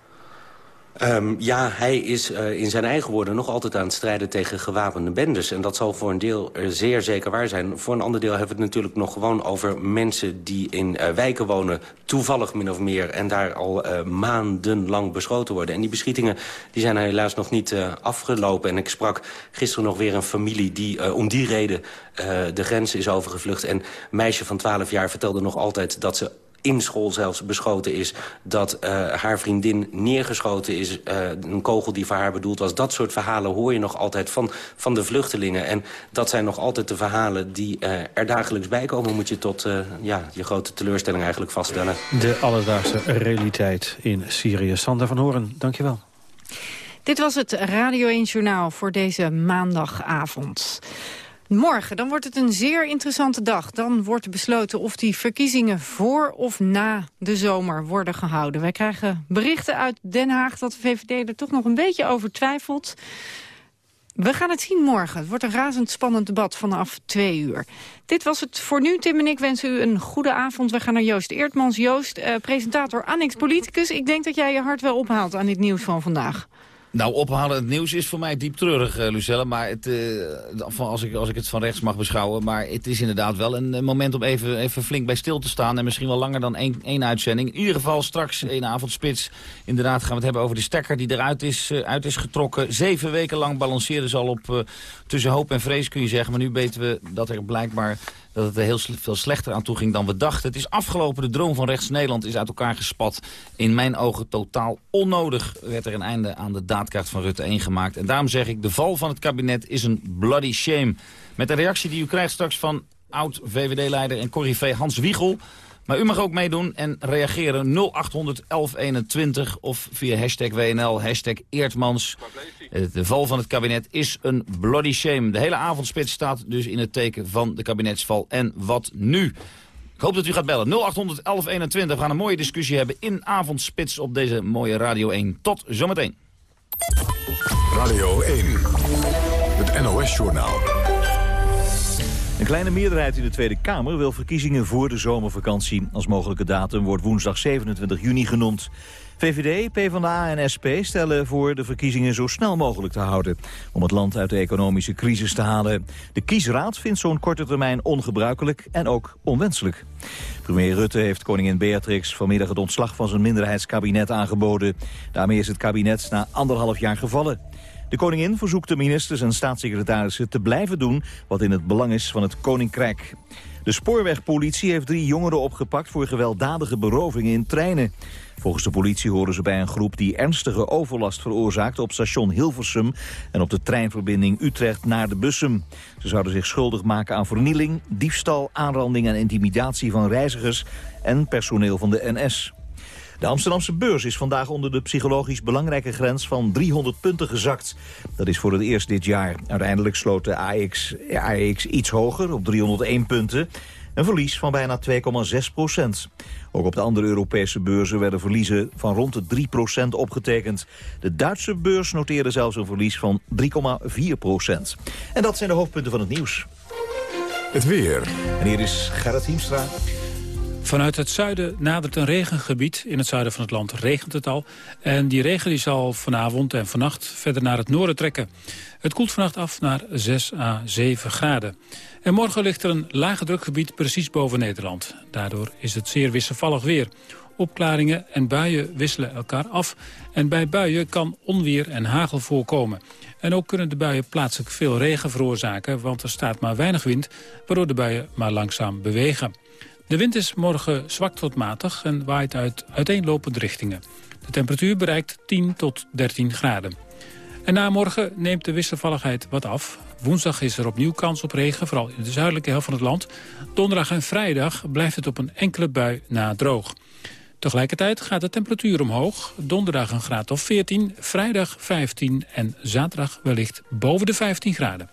Um, ja, hij is uh, in zijn eigen woorden nog altijd aan het strijden tegen gewapende bendes. En dat zal voor een deel uh, zeer zeker waar zijn. Voor een ander deel hebben we het natuurlijk nog gewoon over mensen die in uh, wijken wonen. Toevallig min of meer. En daar al maandenlang beschoten worden. En die beschietingen die zijn helaas nog niet afgelopen. En ik sprak gisteren nog weer een familie die om die reden de grens is overgevlucht. En een meisje van 12 jaar vertelde nog altijd dat ze in school zelfs beschoten is... dat uh, haar vriendin neergeschoten is, uh, een kogel die voor haar bedoeld was. Dat soort verhalen hoor je nog altijd van, van de vluchtelingen. En dat zijn nog altijd de verhalen die uh, er dagelijks bij komen... moet je tot ja, je grote teleurstelling eigenlijk vaststellen. De alledaagse realiteit in Syrië. Sander van Horen, dankjewel. Dit was het Radio 1 Journaal voor deze maandagavond. Morgen, dan wordt het een zeer interessante dag. Dan wordt besloten of die verkiezingen voor of na de zomer worden gehouden. Wij krijgen berichten uit Den Haag dat de VVD er toch nog een beetje over twijfelt. We gaan het zien morgen. Het wordt een razendspannend debat vanaf twee uur. Dit was het voor nu. Tim en ik wensen u een goede avond. We gaan naar Joost Eertmans. Joost, eh, presentator Annex Politicus. Ik denk dat jij je hart wel ophaalt aan dit nieuws van vandaag. Nou, ophalen het nieuws is voor mij diep treurig, uh, Lucelle. Maar het, uh, als, ik, als ik het van rechts mag beschouwen. Maar het is inderdaad wel een moment om even, even flink bij stil te staan. En misschien wel langer dan één, één uitzending. In ieder geval straks één avondspits. Inderdaad gaan we het hebben over de stekker die eruit is, uit is getrokken. Zeven weken lang balanceerde ze al op tussen hoop en vrees, kun je zeggen. Maar nu weten we dat er blijkbaar dat het er heel veel slechter aan toe ging dan we dachten. Het is afgelopen, de droom van rechts Nederland is uit elkaar gespat. In mijn ogen totaal onnodig werd er een einde aan de daadkracht van Rutte 1 gemaakt. En daarom zeg ik, de val van het kabinet is een bloody shame. Met de reactie die u krijgt straks van oud-VVD-leider en corrivé Hans Wiegel... Maar u mag ook meedoen en reageren 0800 1121 of via hashtag WNL, hashtag Eertmans. De val van het kabinet is een bloody shame. De hele avondspits staat dus in het teken van de kabinetsval. En wat nu? Ik hoop dat u gaat bellen. 0800 1121. We gaan een mooie discussie hebben in avondspits op deze mooie Radio 1. Tot zometeen. Radio 1. Het NOS-journaal. Een kleine meerderheid in de Tweede Kamer wil verkiezingen voor de zomervakantie. Als mogelijke datum wordt woensdag 27 juni genoemd. VVD, PvdA en SP stellen voor de verkiezingen zo snel mogelijk te houden... om het land uit de economische crisis te halen. De kiesraad vindt zo'n korte termijn ongebruikelijk en ook onwenselijk. Premier Rutte heeft koningin Beatrix vanmiddag het ontslag van zijn minderheidskabinet aangeboden. Daarmee is het kabinet na anderhalf jaar gevallen. De koningin verzoekt de ministers en staatssecretarissen te blijven doen wat in het belang is van het koninkrijk. De spoorwegpolitie heeft drie jongeren opgepakt voor gewelddadige berovingen in treinen. Volgens de politie horen ze bij een groep die ernstige overlast veroorzaakt op station Hilversum en op de treinverbinding Utrecht naar de Bussum. Ze zouden zich schuldig maken aan vernieling, diefstal, aanranding en intimidatie van reizigers en personeel van de NS. De Amsterdamse beurs is vandaag onder de psychologisch belangrijke grens van 300 punten gezakt. Dat is voor het eerst dit jaar. Uiteindelijk sloot de AX, AX iets hoger, op 301 punten. Een verlies van bijna 2,6 procent. Ook op de andere Europese beurzen werden verliezen van rond de 3 procent opgetekend. De Duitse beurs noteerde zelfs een verlies van 3,4 procent. En dat zijn de hoofdpunten van het nieuws. Het weer. En hier is Gerrit Hiemstra. Vanuit het zuiden nadert een regengebied. In het zuiden van het land regent het al. En die regen die zal vanavond en vannacht verder naar het noorden trekken. Het koelt vannacht af naar 6 à 7 graden. En morgen ligt er een lage drukgebied precies boven Nederland. Daardoor is het zeer wisselvallig weer. Opklaringen en buien wisselen elkaar af. En bij buien kan onweer en hagel voorkomen. En ook kunnen de buien plaatselijk veel regen veroorzaken... want er staat maar weinig wind, waardoor de buien maar langzaam bewegen. De wind is morgen zwak tot matig en waait uit uiteenlopende richtingen. De temperatuur bereikt 10 tot 13 graden. En na morgen neemt de wisselvalligheid wat af. Woensdag is er opnieuw kans op regen, vooral in de zuidelijke helft van het land. Donderdag en vrijdag blijft het op een enkele bui na droog. Tegelijkertijd gaat de temperatuur omhoog. Donderdag een graad of 14, vrijdag 15 en zaterdag wellicht boven de 15 graden.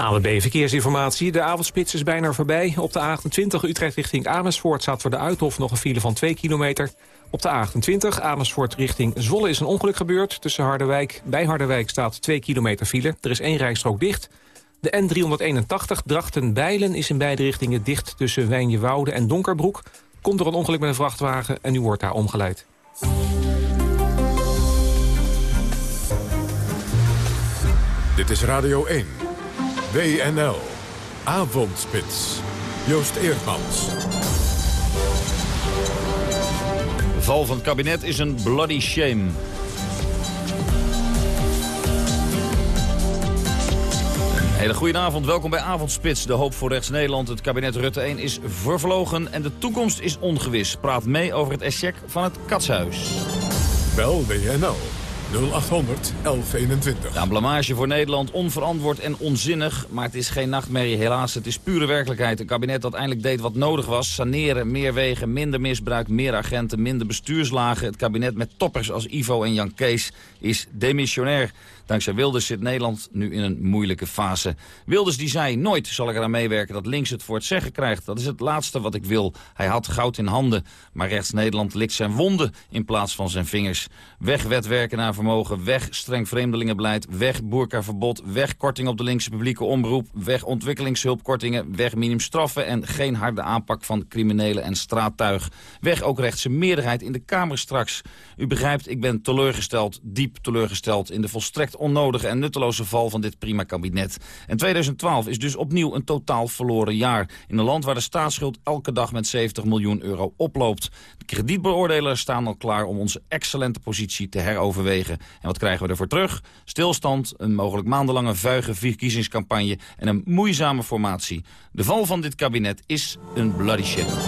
ANWB Verkeersinformatie. De avondspits is bijna voorbij. Op de A28 Utrecht richting Amersfoort staat voor de Uithof nog een file van 2 kilometer. Op de A28 Amersfoort richting Zwolle is een ongeluk gebeurd. Tussen Harderwijk, bij Harderwijk staat 2 kilometer file. Er is één rijstrook dicht. De N381 Drachten-Bijlen is in beide richtingen dicht tussen Wijnjewoude en Donkerbroek. Komt er een ongeluk met een vrachtwagen en nu wordt daar omgeleid. Dit is Radio 1. WNL. Avondspits. Joost Eerdmans. De val van het kabinet is een bloody shame. Hele goedenavond, welkom bij Avondspits. De hoop voor rechts Nederland. Het kabinet Rutte 1 is vervlogen en de toekomst is ongewis. Praat mee over het echec van het Katshuis. Bel WNL 0800 1121. Ja, blamage voor Nederland, onverantwoord en onzinnig. Maar het is geen nachtmerrie, helaas. Het is pure werkelijkheid. Een kabinet dat eindelijk deed wat nodig was. Saneren, meer wegen, minder misbruik, meer agenten, minder bestuurslagen. Het kabinet met toppers als Ivo en Jan Kees is demissionair. Dankzij Wilders zit Nederland nu in een moeilijke fase. Wilders die zei, nooit zal ik eraan meewerken dat links het voor het zeggen krijgt. Dat is het laatste wat ik wil. Hij had goud in handen. Maar rechts Nederland likt zijn wonden in plaats van zijn vingers. Weg wetwerken naar vermogen, weg streng vreemdelingenbeleid, weg boerkaverbod, weg korting op de linkse publieke omroep, weg ontwikkelingshulpkortingen, weg minimumstraffen en geen harde aanpak van criminelen en straattuig. Weg ook rechtse meerderheid in de Kamer straks. U begrijpt, ik ben teleurgesteld, diep teleurgesteld in de volstrekt onnodige en nutteloze val van dit prima kabinet. En 2012 is dus opnieuw een totaal verloren jaar. In een land waar de staatsschuld elke dag met 70 miljoen euro oploopt. De kredietbeoordelers staan al klaar om onze excellente positie te heroverwegen. En wat krijgen we ervoor terug? Stilstand, een mogelijk maandenlange vuige verkiezingscampagne en een moeizame formatie. De val van dit kabinet is een bloody shit.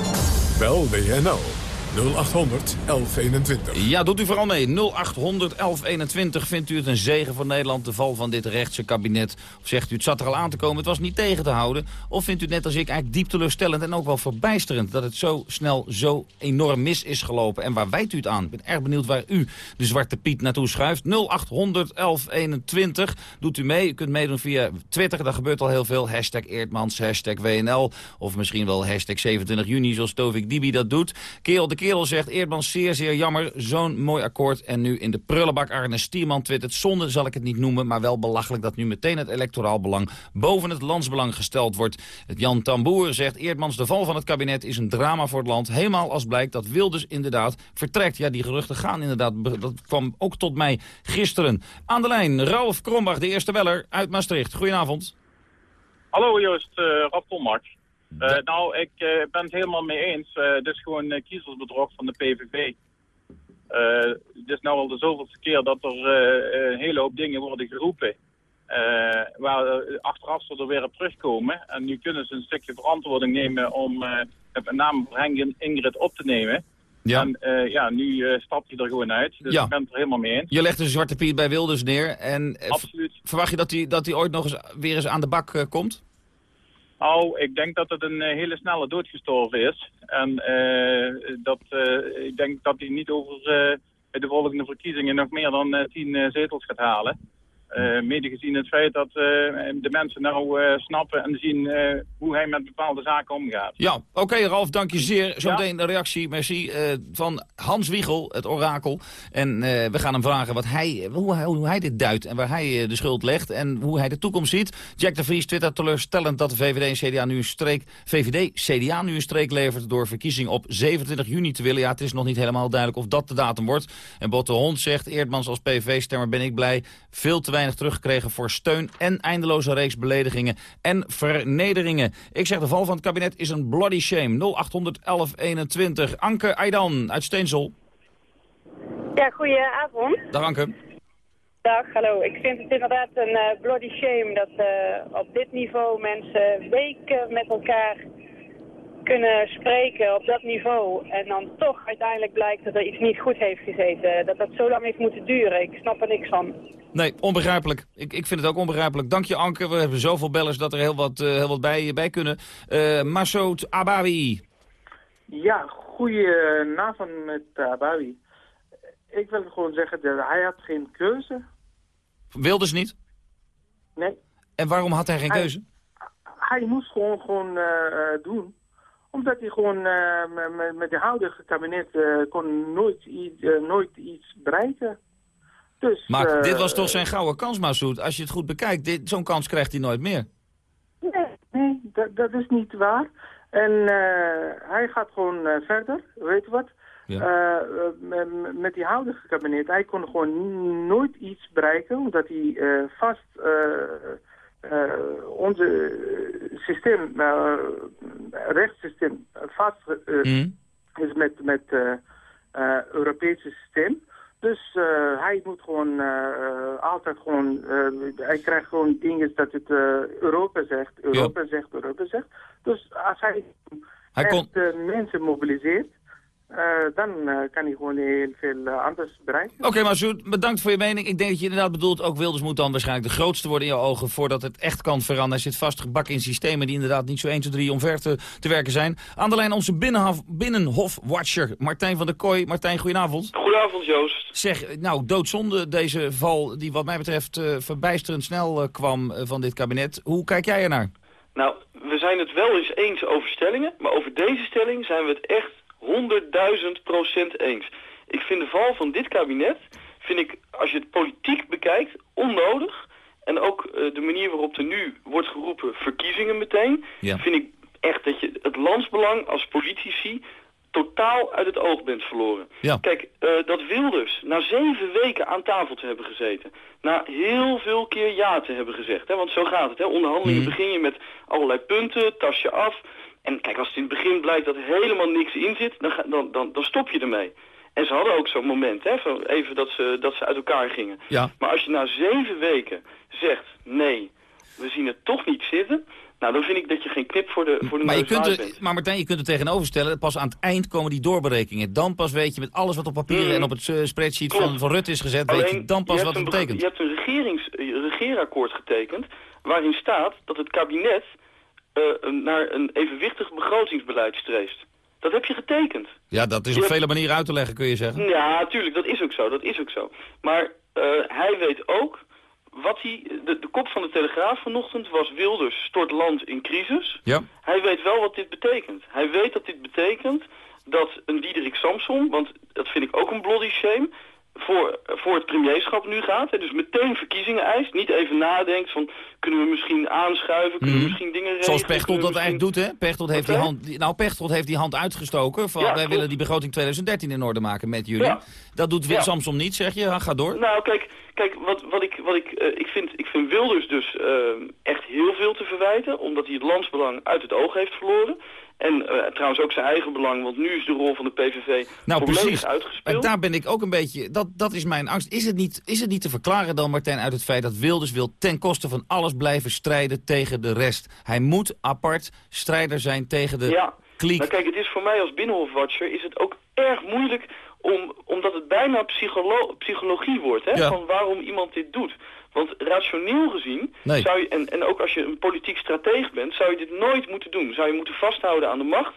Bel WNL 0800 1121. Ja, doet u vooral mee. 0800 1121. Vindt u het een zegen voor Nederland, de val van dit rechtse kabinet? Of zegt u het zat er al aan te komen, het was niet tegen te houden? Of vindt u het net als ik eigenlijk diep teleurstellend en ook wel verbijsterend... dat het zo snel zo enorm mis is gelopen? En waar wijt u het aan? Ik ben erg benieuwd waar u de Zwarte Piet naartoe schuift. 0800 1121. Doet u mee. U kunt meedoen via Twitter, daar gebeurt al heel veel. Hashtag Eerdmans, hashtag WNL. Of misschien wel hashtag 27 juni, zoals Tovik Dibi dat doet. Kerel de kerel zegt, Eerdmans zeer zeer jammer. Zo'n mooi akkoord. En nu in de prullenbak Arne Stierman twittert. Zonde zal ik het niet noemen, maar wel belachelijk dat nu meteen het electoraal belang boven het landsbelang gesteld wordt. Het Jan Tamboer zegt, Eerdmans, de val van het kabinet is een drama voor het land. Helemaal als blijkt dat Wilders inderdaad vertrekt. Ja, die geruchten gaan inderdaad. Dat kwam ook tot mij gisteren. Aan de lijn, Ralf Krombach, de eerste beller uit Maastricht. Goedenavond. Hallo Joost, uh. Uh, nou, ik uh, ben het helemaal mee eens. Uh, dit is gewoon kiezersbedrog van de PVV. het is nou al de zoveelste keer dat er een hele hoop dingen worden geroepen. waar achteraf ze er weer op terugkomen. En nu kunnen ze een stukje verantwoording nemen om het met name Henk Ingrid op te nemen. Ja. En ja, nu stapt hij er gewoon uit. Dus Ja. ik ben het er helemaal mee eens. Je legt de Zwarte Piet bij Wilders neer. En eh, Absoluut. verwacht je dat hij dat ooit nog eens weer eens aan de bak eh, komt? Nou, ik denk dat het een eh, hele snelle dood gestorven is. En eh, dat, eh, ik denk dat hij niet over de volgende verkiezingen nog meer dan tien zetels gaat halen. Eh mede gezien het feit dat eh, de mensen nou eh, snappen en zien hoe hij met bepaalde zaken omgaat. Ja, oké Ralf, dank je zeer. Zometeen een reactie, merci, van Hans Wiegel, het orakel. En we gaan hem vragen wat hij, hoe, hij, hoe hij dit duidt en waar hij de schuld legt en hoe hij de toekomst ziet. Jack de Vries twittert teleurstellend dat de VVD en CDA nu een streek, VVD, CDA nu een streek levert door verkiezing op 27 juni te willen. Ja, het is nog niet helemaal duidelijk of dat de datum wordt. En Botte Hond zegt, Eerdmans als PVV-stemmer ben ik blij. Veel te weinig teruggekregen voor steun en eindeloze reeks beledigingen en vernederingen. Ik zeg, de val van het kabinet is een bloody shame. 0800 1121. Anke Aidan uit Steensel. Ja, goedenavond. Dag Anke. Dag, hallo. Ik vind het inderdaad een eh, bloody shame dat eh, op dit niveau mensen weken met elkaar kunnen spreken op dat niveau. En dan toch uiteindelijk blijkt dat er iets niet goed heeft gezeten. Dat dat zo lang heeft moeten duren. Ik snap er niks van. Nee, onbegrijpelijk. Ik, ik vind het ook onbegrijpelijk. Dank je Anke. We hebben zoveel bellers dat er heel wat, eh, heel wat bij, bij kunnen. Eh Masoud Abawi. Ja, goedenavond met uh, Abawi. Ik wil gewoon zeggen, dat hij had geen keuze. Wilders niet? Nee. En waarom had hij geen keuze? Hij moest gewoon, gewoon eh, doen. Omdat hij gewoon met- met, de huidige kabinet kon nooit, iets, nooit iets bereiken. Dus, Maar eh, dit was toch zijn gouden kans, Masoud. Als je het goed bekijkt, dit- zo'n kans krijgt hij nooit meer. Nee, nee dat, dat is niet waar. En eh, hij gaat gewoon eh, verder, weet je wat? Ja. Eh, met, die huidige kabinet, hij kon gewoon nooit iets bereiken, omdat hij vast onze eh, systeem, rechtssysteem, vast Mm. is met met eh, Europese systeem. Dus eh, hij moet gewoon eh, eh, altijd gewoon, eh, hij krijgt gewoon dingen dat het eh, Europa zegt, Europa zegt, Europa zegt. Dus als hij, Hij echt kon- mensen mobiliseert, dan kan hij gewoon heel veel anders bereiken. Oké, okay, Massoud, bedankt voor je mening. Ik denk dat je inderdaad bedoelt, ook Wilders moet dan waarschijnlijk de grootste worden in je ogen voordat het echt kan veranderen. Hij zit vastgebakken in systemen die inderdaad niet zo 1, 2, 3 omver te, te werken zijn. Aan de lijn onze binnenhof, binnenhofwatcher Martijn van der Kooi. Martijn, goedenavond. Goedenavond, Joost. Zeg, nou, doodzonde deze val die wat mij betreft uh, verbijsterend snel uh, kwam uh, van dit kabinet. Hoe kijk jij ernaar? Nou, we zijn het wel eens eens over stellingen, maar over deze stelling zijn we het echt 100.000 procent eens. Ik vind de val van dit kabinet, vind ik, als je het politiek bekijkt, onnodig. En ook de manier waarop er nu wordt geroepen verkiezingen meteen, ja. vind ik echt dat je het landsbelang als politici totaal uit het oog bent verloren. Ja. Kijk, uh, dat Wilders na zeven weken aan tafel te hebben gezeten, na heel veel keer ja te hebben gezegd, hè, want zo gaat het. Hè. Onderhandelingen Mhm. begin je met allerlei punten, tas je af. En kijk, als het in het begin blijkt dat er helemaal niks in zit, dan, ga, dan, dan, dan stop je ermee. En ze hadden ook zo'n moment, hè, van even dat ze, dat ze uit elkaar gingen. Ja. Maar als je na zeven weken zegt, nee, we zien het toch niet zitten... nou, dan vind ik dat je geen knip voor de, voor de Maar, je kunt er, maar Martijn, je kunt er tegenover stellen, pas aan het eind komen die doorberekeningen. Dan pas weet je met alles wat op papier Mhm. en op het eh, spreadsheet Klopt. van, van Rutte is gezet, weet je Alleen, dan pas je wat het betekent. Je hebt een regerings, eh, regeerakkoord getekend waarin staat dat het kabinet eh, naar een evenwichtig begrotingsbeleid streeft. Dat heb je getekend. Ja, dat is Je op hebt- vele manieren uit te leggen, kun je zeggen. Ja, natuurlijk, dat is ook zo, dat is ook zo. Maar hij weet ook wat hij... De, de kop van de Telegraaf vanochtend was Wilders stort land in crisis. Ja. Hij weet wel wat dit betekent. Hij weet dat dit betekent dat een Diederik Samson, want dat vind ik ook een bloody shame, voor, voor het premierschap nu gaat. Hè, dus meteen verkiezingen eist. Niet even nadenkt van, kunnen we misschien aanschuiven, kunnen we Mhm. misschien dingen regelen. Zoals Pechtold dat eigenlijk doet, hè? Pechtold heeft, die hand, nou, Pechtold heeft die hand uitgestoken van Ja, wij klopt. willen die begroting 2013 in orde maken met jullie. Ja. Dat doet Wim Ja. Samsom niet, zeg je. Ga door. Nou, kijk, kijk wat, wat ik, wat ik, eh, ik, vind, ik vind Wilders dus eh, echt heel veel te verwijten, omdat hij het landsbelang uit het oog heeft verloren. En eh, trouwens ook zijn eigen belang, want nu is de rol van de PVV Nou, precies. uitgespeeld. En daar ben ik ook een beetje... Dat, dat is mijn angst. Is het, niet, is het niet te verklaren dan, Martijn, uit het feit dat Wilders wil ten koste van alles blijven strijden tegen de rest? Hij moet apart strijder zijn tegen de ja, kliek. nou kijk, het is voor mij als binnenhofwatcher is het ook erg moeilijk, om, omdat het bijna psycholo psychologie wordt, hè, Ja. van waarom iemand dit doet. Want rationeel gezien, Nee. zou je, en, en ook als je een politiek strateeg bent, zou je dit nooit moeten doen. Zou je moeten vasthouden aan de macht.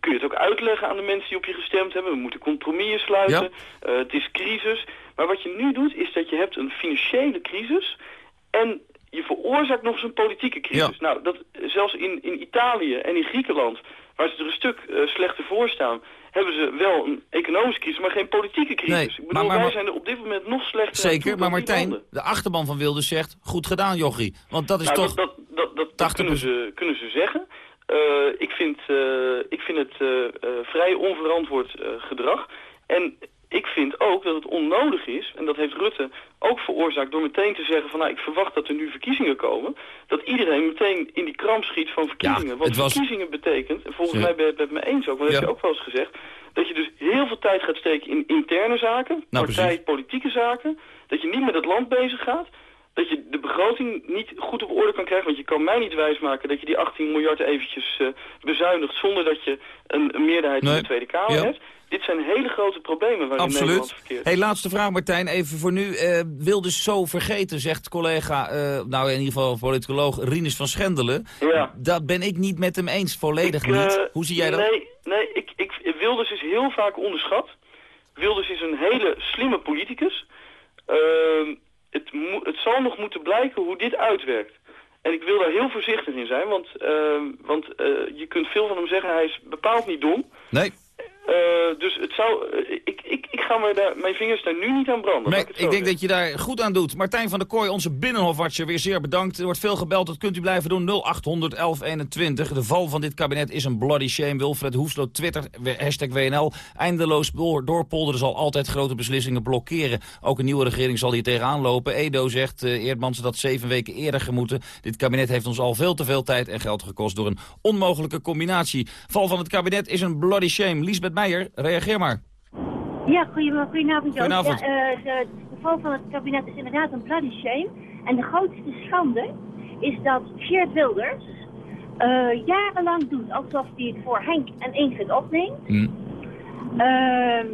Kun je het ook uitleggen aan de mensen die op je gestemd hebben. We moeten compromissen sluiten. Eh, het is crisis. Maar wat je nu doet, is dat je hebt een financiële crisis. En je veroorzaakt nog eens een politieke crisis. Nou, dat, zelfs in, in Italië en in Griekenland, waar ze er een stuk eh, slechter voor staan, hebben ze wel een economische crisis, maar geen politieke crisis. Nee, Ik bedoel, maar- maar- wij zijn er op dit moment nog slechter Zeker, maar Martijn, de achterban van Wilders zegt... goed gedaan, jochie. Want dat is Nou, toch... Dat, dat, dat, dat, kunnen, ze, kunnen ze zeggen. Eh, ik, vind, eh, ik vind het eh, vrij onverantwoord gedrag. En ik vind ook dat het onnodig is, en dat heeft Rutte ook veroorzaakt door meteen te zeggen van nou ik verwacht dat er nu verkiezingen komen, dat iedereen meteen in die kramp schiet van verkiezingen. Was- verkiezingen betekent, en volgens Ja. mij ben je het met me eens ook, want dat Ja. heb je ook wel eens gezegd, dat je dus heel veel tijd gaat steken in interne zaken, Nou, partij, politieke zaken, dat je niet met het land bezig gaat, dat je de begroting niet goed op orde kan krijgen. Want je kan mij niet wijsmaken dat je die 18 miljard eventjes eh, bezuinigt... zonder dat je een, een meerderheid in de Tweede Kamer Ja. hebt. Dit zijn hele grote problemen waarin Nederland Absoluut. verkeert. Hey, laatste vraag Martijn, even voor nu. Eh Wilders zo vergeten, zegt collega, eh, nou in ieder geval politicoloog Rinus van Schendelen. Ja. Dat ben ik niet met hem eens, volledig Ik, niet. Hoe zie jij dat? Nee, nee ik, ik, Wilders is heel vaak onderschat. Wilders is een hele slimme politicus. Het, het zal nog moeten blijken hoe dit uitwerkt. En ik wil daar heel voorzichtig in zijn, want, ehm, want eh, je kunt veel van hem zeggen, hij is bepaald niet dom. Nee. Eh, dus het zou, eh, ik, ik, ik ga me daar, mijn vingers daar nu niet aan branden. Zo ik denk dat je daar goed aan doet. Martijn van der Kooi, onze binnenhofwatcher, weer zeer bedankt. Er wordt veel gebeld, dat kunt u blijven doen. 0800 1121. De val van dit kabinet is een bloody shame. Wilfred Hoefslo twittert, hashtag WNL. Eindeloos door, doorpolderen zal altijd grote beslissingen blokkeren. Ook een nieuwe regering zal hier tegenaan lopen. Edo zegt, uh, Eerdmans dat zeven weken eerder gemoeten. Dit kabinet heeft ons al veel te veel tijd en geld gekost door een onmogelijke combinatie. Val van het kabinet is een bloody shame. Meijer, reageer maar. Ja, goedenavond Joost. Goedenavond. Ja, eh, de, de val van het kabinet is inderdaad een bloody shame. En de grootste schande is dat Geert Wilders eh, jarenlang doet alsof hij het voor Henk en Ingrid opneemt. Ehm,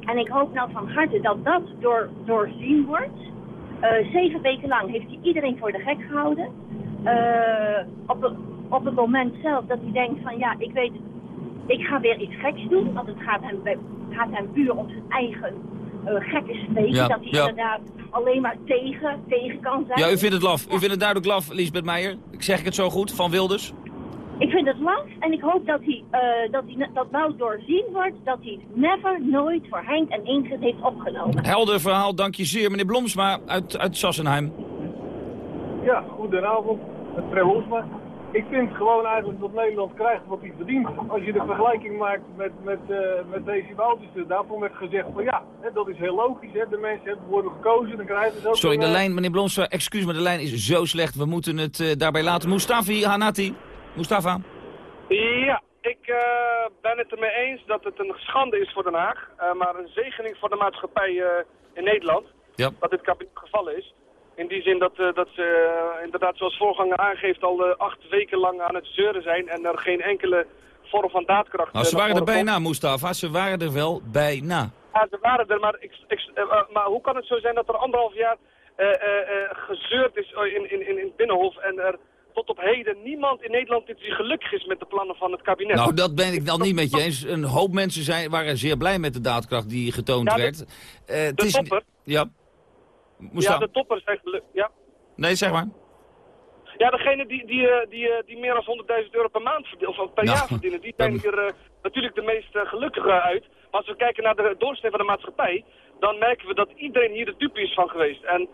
en ik hoop nou van harte dat dat door, doorzien wordt. Eh, zeven weken lang heeft hij iedereen voor de gek gehouden. Eh, op, het, op het moment zelf dat hij denkt van ja, ik weet, ik ga weer iets geks doen. Want het gaat hem, het gaat hem puur om zijn eigen uh, gekke streek. Ja, dat hij ja. inderdaad alleen maar tegen, tegen kan zijn. Ja, u vindt het laf. U vindt het duidelijk laf, Lisbeth Meijer. Zeg ik het zo goed, van Wilders? Ik vind het laf en ik hoop dat hij, eh, dat, hij dat nou doorzien wordt dat hij het never, nooit voor Henk en Ingrid heeft opgenomen. Helder verhaal, dank je zeer. Meneer Blomsma uit, uit Sassenheim. Ja, goedenavond. Het Trevosma. Ik vind gewoon eigenlijk dat Nederland krijgt wat hij verdient. Als je de vergelijking maakt met, met, eh met deze Boutersen, daarvan werd gezegd van ja, hè, dat is heel logisch. Hè. De mensen hebben worden gekozen, dan krijgen ze ook... Sorry, de een, lijn, meneer Blomsma, excuus, maar de lijn is zo slecht. We moeten het eh, daarbij laten. Mustafi Hanati. Mustafa. Ja, ik eh, ben het ermee eens dat het een schande is voor Den Haag. eh, maar een zegening voor de maatschappij eh, in Nederland. Ja. Dat dit kabinet gevallen is. In die zin dat, eh, dat ze eh, inderdaad zoals voorganger aangeeft al eh, acht weken lang aan het zeuren zijn. En er geen enkele vorm van daadkracht Nou, ze waren er komt. bijna, Mustafa. Ze waren er wel bijna. Ja, ze waren er, maar, ik, ik, maar hoe kan het zo zijn dat er anderhalf jaar gezeurd is in, in, in, het Binnenhof en er tot op heden niemand in Nederland is die gelukkig is met de plannen van het kabinet? Nou, dat ben ik dan niet met je eens. Een hoop mensen zijn, waren zeer blij met de daadkracht die getoond Ja, de- werd. Eh, het is, topper. Ja. Ja, de toppers zijn gelukkig. Ja. Nee, zeg maar. Ja, degene die, die, eh, die, eh, die meer dan 100.000 euro per maand verdienen, of per Nou, jaar verdienen, die zijn hier eh, natuurlijk de meest gelukkige uit. Maar als we kijken naar de doorsnee van de maatschappij, dan merken we dat iedereen hier de dupe is van geweest. En,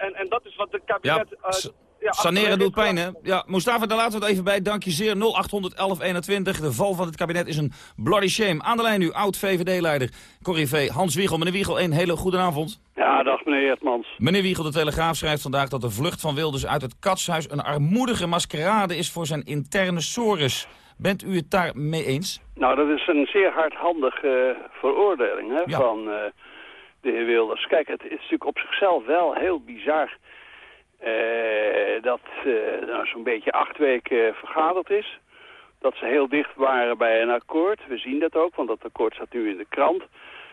en, en dat is wat de kabinet... Ja, ja, Saneren doet pijn, hè? Ja, Mustafa, daar laten we het even bij. Dank je zeer. 0800 1121. De val van het kabinet is een bloody shame. Aan de lijn nu, oud-VVD-leider Corrivé Hans Wiegel. Meneer Wiegel, een hele goede avond. Ja, dag meneer Eertmans. Meneer Wiegel, de Telegraaf schrijft vandaag dat de vlucht van Wilders uit het katshuis... een armoedige maskerade is voor zijn interne sores. Bent u het daar mee eens? Nou, dat is een zeer hardhandige veroordeling hè, Ja. van eh, de heer Wilders. Kijk, het is natuurlijk op zichzelf wel heel bizar eh, dat eh nou, zo'n beetje acht weken vergaderd is. Dat ze heel dicht waren bij een akkoord. We zien dat ook, want dat akkoord staat nu in de krant.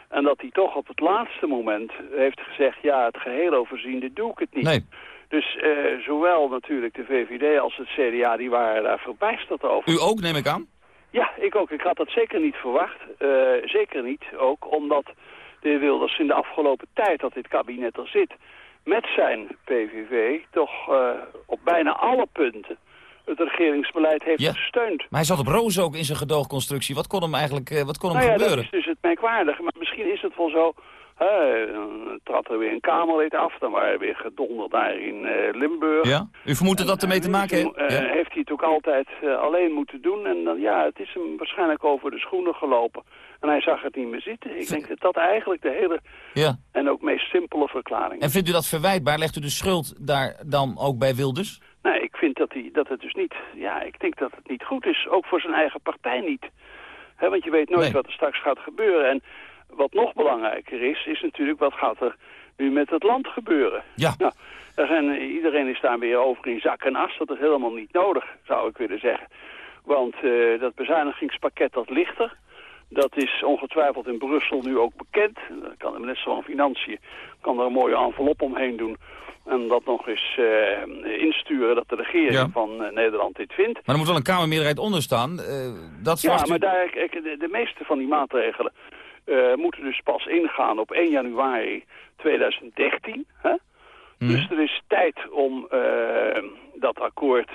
En dat hij toch op het laatste moment heeft gezegd... ja, het geheel overziende doe ik het niet. Nee. Dus eh, zowel natuurlijk de VVD als het CDA, die waren daar verbijsterd over. U ook, neem ik aan? Ja, ik ook. Ik had dat zeker niet verwacht. Eh, zeker niet ook omdat de Wilders in de afgelopen tijd dat dit kabinet er zit... met zijn PVV toch eh, op bijna alle punten het regeringsbeleid heeft Ja. gesteund. Maar hij zat op roos ook in zijn gedoogconstructie. Wat kon hem eigenlijk eh, wat kon hem Nou ja, dat gebeuren? is dus het merkwaardige. Maar misschien is het wel zo... hè, dan trad er weer een Kamerlid af, dan waren we weer gedonderd daar in eh, Limburg. Ja? U vermoedt dat dat ermee te maken heeft? Ja. Heeft hij het ook altijd alleen moeten doen. En dan, ja, het is hem waarschijnlijk over de schoenen gelopen. En hij zag het niet meer zitten. Ik denk dat dat eigenlijk de hele Ja. en ook meest simpele verklaring En is. vindt u dat verwijtbaar? Legt u de schuld daar dan ook bij Wilders? Nee, ik vind dat, hij, dat het dus niet... Ja, ik denk dat het niet goed is. Ook voor zijn eigen partij niet. Want je weet nooit Nee. wat er straks gaat gebeuren. En wat nog belangrijker is, is natuurlijk wat gaat er nu met het land gebeuren. Ja. Nou, daar zijn, iedereen is daar weer over in zak en as. Dat is helemaal niet nodig, zou ik willen zeggen. Want eh, dat bezuinigingspakket, dat ligt er. Dat is ongetwijfeld in Brussel nu ook bekend. Dan kan de minister van Financiën kan er een mooie envelop omheen doen. En dat nog eens eh, insturen dat de regering Ja. van eh, Nederland dit vindt. Maar er moet wel een Kamermeerderheid onder staan. Eh, dat Ja, u- maar daar, kijk, de, de meeste van die maatregelen moeten dus pas ingaan op 1 januari 2013. Hè? Mhm. Dus er is tijd om dat akkoord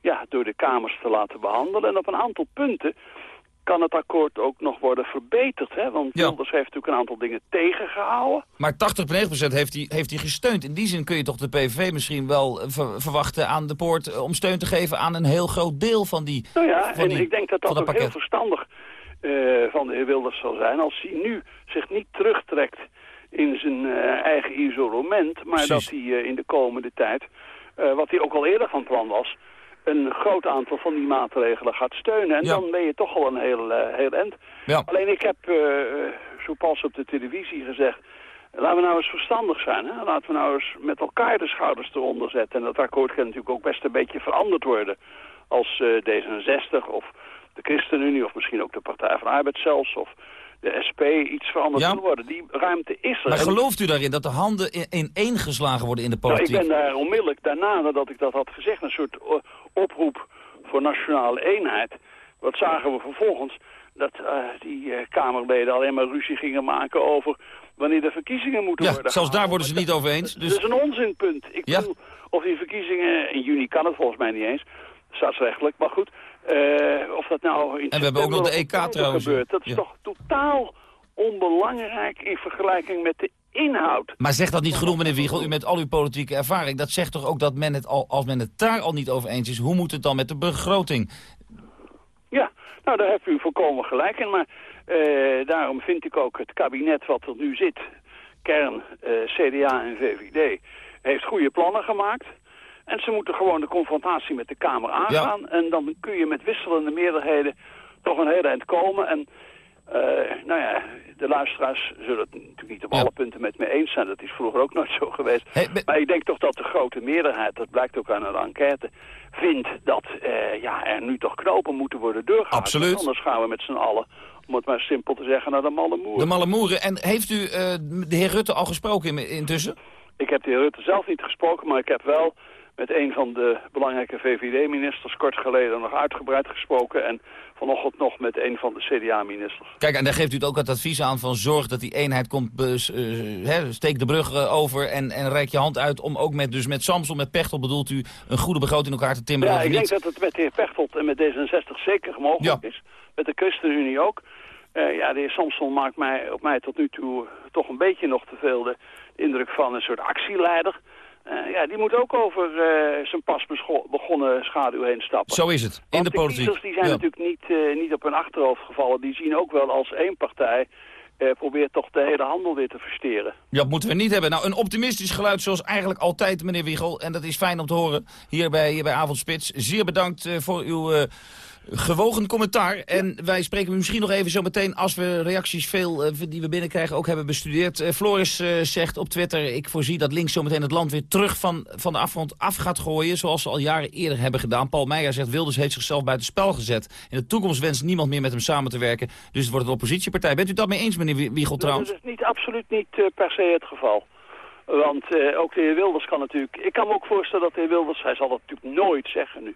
ja, door de Kamers te laten behandelen. En op een aantal punten kan het akkoord ook nog worden verbeterd. Hè? Want Wilders heeft natuurlijk een aantal dingen tegengehouden. Maar 80% heeft hij, heeft hij gesteund. In die zin kun je toch de PVV misschien wel eh, ver- verwachten aan de poort... eh, om steun te geven aan een heel groot deel van die Nou ja, en die- ik denk dat dat ook heel verstandig eh, van de heer Wilders zal zijn... als hij nu zich niet terugtrekt in zijn eigen isolement... maar Precies. dat hij in de komende tijd, wat hij ook al eerder van plan was... een groot aantal van die maatregelen gaat steunen. En Ja. dan ben je toch al een heel, eh, heel eind. Ja. Alleen ik heb eh, zo pas op de televisie gezegd... Laten we nou eens verstandig zijn. Hè? Laten we nou eens met elkaar de schouders eronder zetten. En dat akkoord kan natuurlijk ook best een beetje veranderd worden. Als eh, D66 of de ChristenUnie of misschien ook de Partij van Arbeid zelfs... of de SP iets veranderd Ja. worden. Die ruimte is er. Maar gelooft u daarin dat de handen in, in één geslagen worden in de nou, ik politiek? ben daar onmiddellijk daarna, nadat ik dat had gezegd, een soort eh, oproep voor nationale eenheid. Wat zagen we vervolgens? Dat eh, die eh, Kamerleden alleen maar ruzie gingen maken over wanneer de verkiezingen moeten Ja, worden zelfs daar worden ze niet over eens. Dus... Dat is een onzinpunt. Ik Ja. bedoel, of die verkiezingen, in juni kan het volgens mij niet eens, staatsrechtelijk, maar goed. Eh, of dat nou in En we hebben ook nog de EK trouwens. gebeurt, dat is Ja. toch totaal onbelangrijk in vergelijking met de inhoud. Maar zegt dat niet genoeg, meneer Wiegel, u met al uw politieke ervaring? Dat zegt toch ook dat men het al, als men het daar al niet over eens is, hoe moet het dan met de begroting? Ja, nou daar heeft u volkomen gelijk in. Maar eh, daarom vind ik ook het kabinet wat er nu zit, kern, eh, CDA en VVD, heeft goede plannen gemaakt. En ze moeten gewoon de confrontatie met de Kamer aangaan. En dan kun je met wisselende meerderheden toch een heel eind komen. En eh, nou ja, de luisteraars zullen het natuurlijk niet op alle punten met me eens zijn. Dat is vroeger ook nooit zo geweest. Maar ik denk toch dat de grote meerderheid, dat blijkt ook aan een enquête, vindt dat eh, ja, er nu toch knopen moeten worden doorgehaald. Absoluut. Anders gaan we met z'n allen, om het maar simpel te zeggen, naar de malle moer. De malle moeren. En heeft u eh, de heer Rutte al gesproken in- intussen? Ik heb de heer Rutte zelf niet gesproken, maar ik heb wel met een van de belangrijke VVD-ministers kort geleden nog uitgebreid gesproken. En vanochtend nog met een van de CDA-ministers. Kijk, en daar geeft u het ook het advies aan van zorg dat die eenheid komt, bes- eh, hè, steek de brug eh, over en, en reik je hand uit om ook met, dus met Samson, met Pechtel bedoelt u, een goede begroting in elkaar te timmeren. Ja, ik denk dat het met de heer Pechtold en met D66 zeker mogelijk is. Met de ChristenUnie ook. Eh, ja, de heer Samson maakt mij, op mij tot nu toe toch een beetje nog te veel de indruk van een soort actieleider. Eh, ja, die moet ook over eh, zijn pas begonnen schaduw heen stappen. Zo is het, in Want de politiek. kiezers die zijn Ja. natuurlijk niet, eh, niet op hun achterhoofd gevallen. Die zien ook wel als één partij probeert toch de hele handel weer te versteren. Ja, dat moeten we niet hebben. Nou, een optimistisch geluid zoals eigenlijk altijd, meneer Wiegel. En dat is fijn om te horen hier bij, hier bij Avondspits. Zeer bedankt voor uw gewogen commentaar. En wij spreken misschien nog even zo meteen, als we reacties veel eh, die we binnenkrijgen ook hebben bestudeerd. Eh, Floris eh, zegt op Twitter, ik voorzie dat links zometeen het land weer terug van, van de afgrond af gaat gooien. Zoals ze al jaren eerder hebben gedaan. Paul Meijer zegt, Wilders heeft zichzelf buiten spel gezet. In de toekomst wenst niemand meer met hem samen te werken. Dus het wordt een oppositiepartij. Bent u dat mee eens, meneer Wie- Wiegel, trouwens? Dat is niet, absoluut niet per se het geval. Want ook de heer Wilders kan natuurlijk... Ik kan me ook voorstellen dat de heer Wilders... Hij zal dat natuurlijk nooit zeggen nu.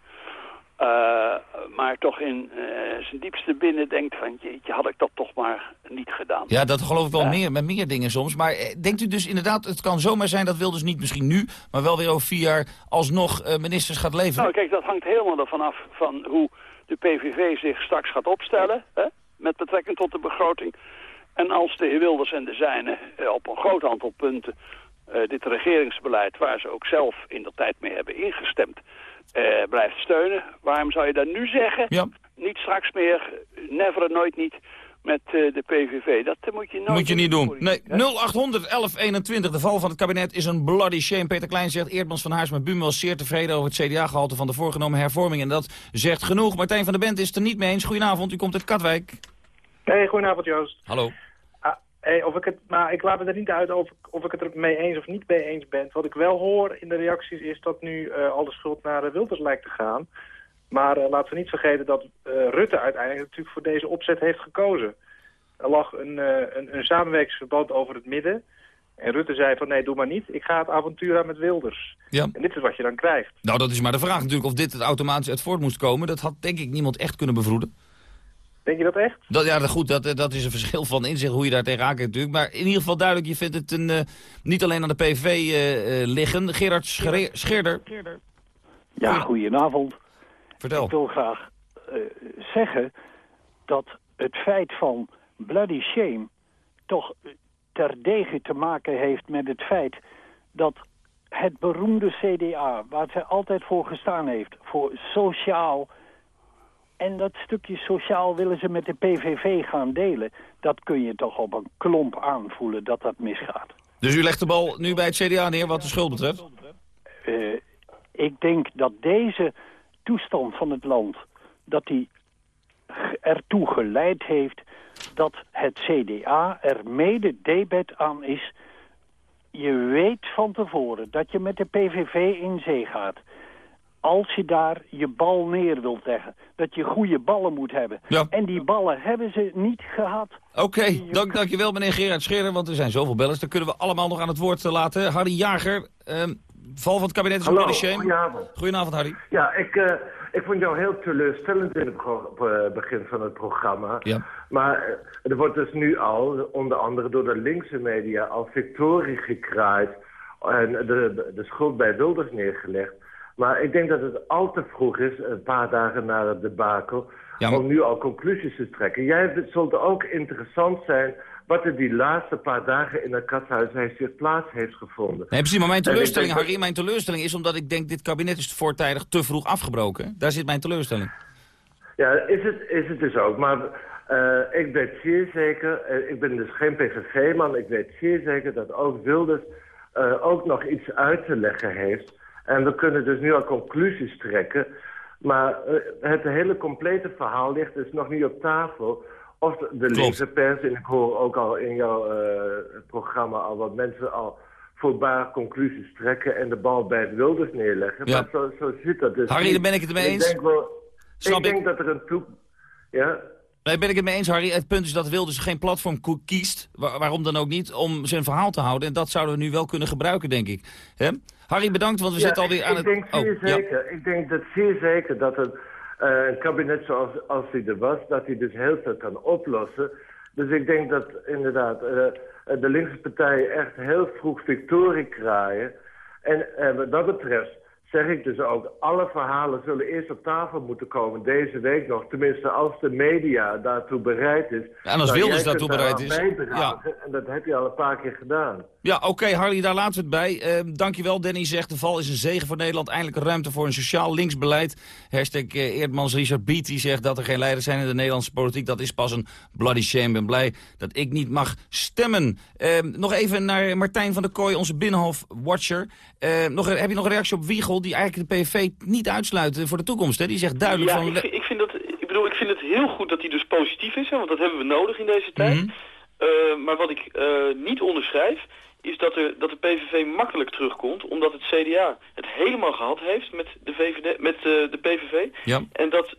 Eh, maar toch in eh, zijn diepste binnen denkt van... Jeetje, had ik dat toch maar niet gedaan. Ja, dat geloof ik wel meer, met meer dingen soms. Maar eh, denkt u dus inderdaad, het kan zomaar zijn dat Wilders niet misschien nu... maar wel weer over vier jaar alsnog ministers gaat leveren? Nou, kijk, dat hangt helemaal ervan af van hoe de PVV zich straks gaat opstellen... Hè, met betrekking tot de begroting. En als de heer Wilders en de zijnen op een groot aantal punten... dit regeringsbeleid, waar ze ook zelf in de tijd mee hebben ingestemd... eh, blijft steunen, waarom zou je dan nu zeggen... niet straks meer, never en nooit niet... met eh, de PVV. Dat eh, moet je nooit Moet je niet doen. Nee, 0800 1121. De val van het kabinet is een bloody shame. Peter Klein zegt, Eerdmans van Haarsma Buma was zeer tevreden over het CDA-gehalte van de voorgenomen hervorming. En dat zegt genoeg. Martijn van der Bent is het er niet mee eens. Goedenavond, u komt uit Katwijk. Hey, goedenavond Joost. Hallo. Hey, of ik het, maar ik laat me er niet uit of, of ik het er mee eens of niet mee eens ben. Wat ik wel hoor in de reacties is dat nu eh, al de schuld naar de Wilders lijkt te gaan. Maar eh, laten we niet vergeten dat eh, Rutte uiteindelijk natuurlijk voor deze opzet heeft gekozen. Er lag een, eh, een, een samenwerkingsverband over het midden. En Rutte zei van nee, doe maar niet. Ik ga het avontuur aan met Wilders. Ja. En dit is wat je dan krijgt. Nou, dat is maar de vraag natuurlijk of dit er automatisch uit voort moest komen. Dat had denk ik niemand echt kunnen bevroeden. Denk je dat echt? Dat, ja, dat, goed, dat, dat is een verschil van inzicht hoe je daar tegenaan kijkt natuurlijk. Maar in ieder geval duidelijk, je vindt het een, eh, niet alleen aan de PVV eh, eh, liggen. Gerard Scheerder. Ja, goedenavond. Vertel. Ik wil graag eh, zeggen dat het feit van bloody shame toch terdege te maken heeft met het feit dat het beroemde CDA, waar zij altijd voor gestaan heeft, voor sociaal, en dat stukje sociaal willen ze met de PVV gaan delen, dat kun je toch op een klomp aanvoelen dat dat misgaat. Dus u legt de bal nu bij het CDA neer wat de schuld betreft? Eh, ik denk dat deze toestand van het land, dat die ertoe geleid heeft dat het CDA er mede debet aan is. Je weet van tevoren dat je met de PVV in zee gaat. Als je daar je bal neer wilt leggen. Dat je goede ballen moet hebben. Ja. En die ballen hebben ze niet gehad. Oké, dank, dankjewel meneer Gerard Scherer, want er zijn zoveel bellers. Dan kunnen we allemaal nog aan het woord eh, laten. Harry Jager, ehm, val van het kabinet is een Hallo, body shame. goedenavond. Goedenavond, Harry. Ja, ik, eh, ik vond jou heel teleurstellend in het eh, begin van het programma. Ja. Maar er wordt dus nu al, onder andere door de linkse media, al victorie gekraaid en de, de, de schuld bij Wilders neergelegd. Maar ik denk dat het al te vroeg is, een paar dagen na het debakel, Ja, maar- om nu al conclusies te trekken. Jij het zult ook interessant zijn wat er die laatste paar dagen in het katshuis heeft zich plaats heeft gevonden. Nee, precies, maar mijn teleurstelling, Harry, mijn teleurstelling is omdat ik denk dit kabinet is voortijdig te vroeg afgebroken. Daar zit mijn teleurstelling. Ja, is het, is het dus ook. Maar eh, ik weet zeer zeker, eh, ik ben dus geen PVV-man, ik weet zeer zeker dat ook Wilders eh, ook nog iets uit te leggen heeft. En we kunnen dus nu al conclusies trekken. Maar eh, het hele complete verhaal ligt dus nog niet op tafel. Of de, de linkse pers, en ik hoor ook al in jouw eh, programma al wat mensen al voorbaar conclusies trekken en de bal bij het Wilders neerleggen. Ja. Maar zo, zo zit dat dus Harry, daar ben ik het mee En eens. Ik denk, wel, Snap ik ik. denk dat er een toe... Ja? Nee, ben ik het mee eens, Harry. Het punt is dat Wilders geen platform kiest, wa- waarom dan ook niet, om zijn verhaal te houden. En dat zouden we nu wel kunnen gebruiken, denk ik. Hè? Harry, bedankt, want we Ja, zitten alweer aan ik het... denk zeer oh, ja. zeker. Ik denk dat zeer zeker dat een, eh, een kabinet zoals als die er was, dat hij dus heel veel kan oplossen. Dus ik denk dat inderdaad eh, de linkse partijen echt heel vroeg victorie kraaien. En eh, wat dat betreft zeg ik dus ook, alle verhalen zullen eerst op tafel moeten komen deze week nog. Tenminste, als de media daartoe bereid is. Ja, en als Nou, Wilders daartoe daar bereid is. bijdragen, En dat heb je al een paar keer gedaan. Ja, oké, Harry, daar laten we het bij. Eh, dankjewel, Danny zegt, de val is een zegen voor Nederland. Eindelijk ruimte voor een sociaal linksbeleid. Hashtag eh, Eerdmans Richard Beat, die zegt dat er geen leiders zijn in de Nederlandse politiek. Dat is pas een bloody shame. Ik ben blij dat ik niet mag stemmen. Eh, nog even naar Martijn van der Kooi, onze Binnenhof-watcher. Eh, nog, heb je nog een reactie op Wiegel, die eigenlijk de PVV niet uitsluit eh, voor de toekomst? Hè? Die zegt duidelijk Ja, van... ik, vind- ik, vind dat, ik bedoel, ik vind het heel goed dat hij dus positief is, hè, want dat hebben we nodig in deze tijd. Mhm. Eh, maar wat ik eh, niet onderschrijf, is dat, er, dat de PVV makkelijk terugkomt, omdat het CDA het helemaal gehad heeft met de, VVD, met, de PVV. Ja. En dat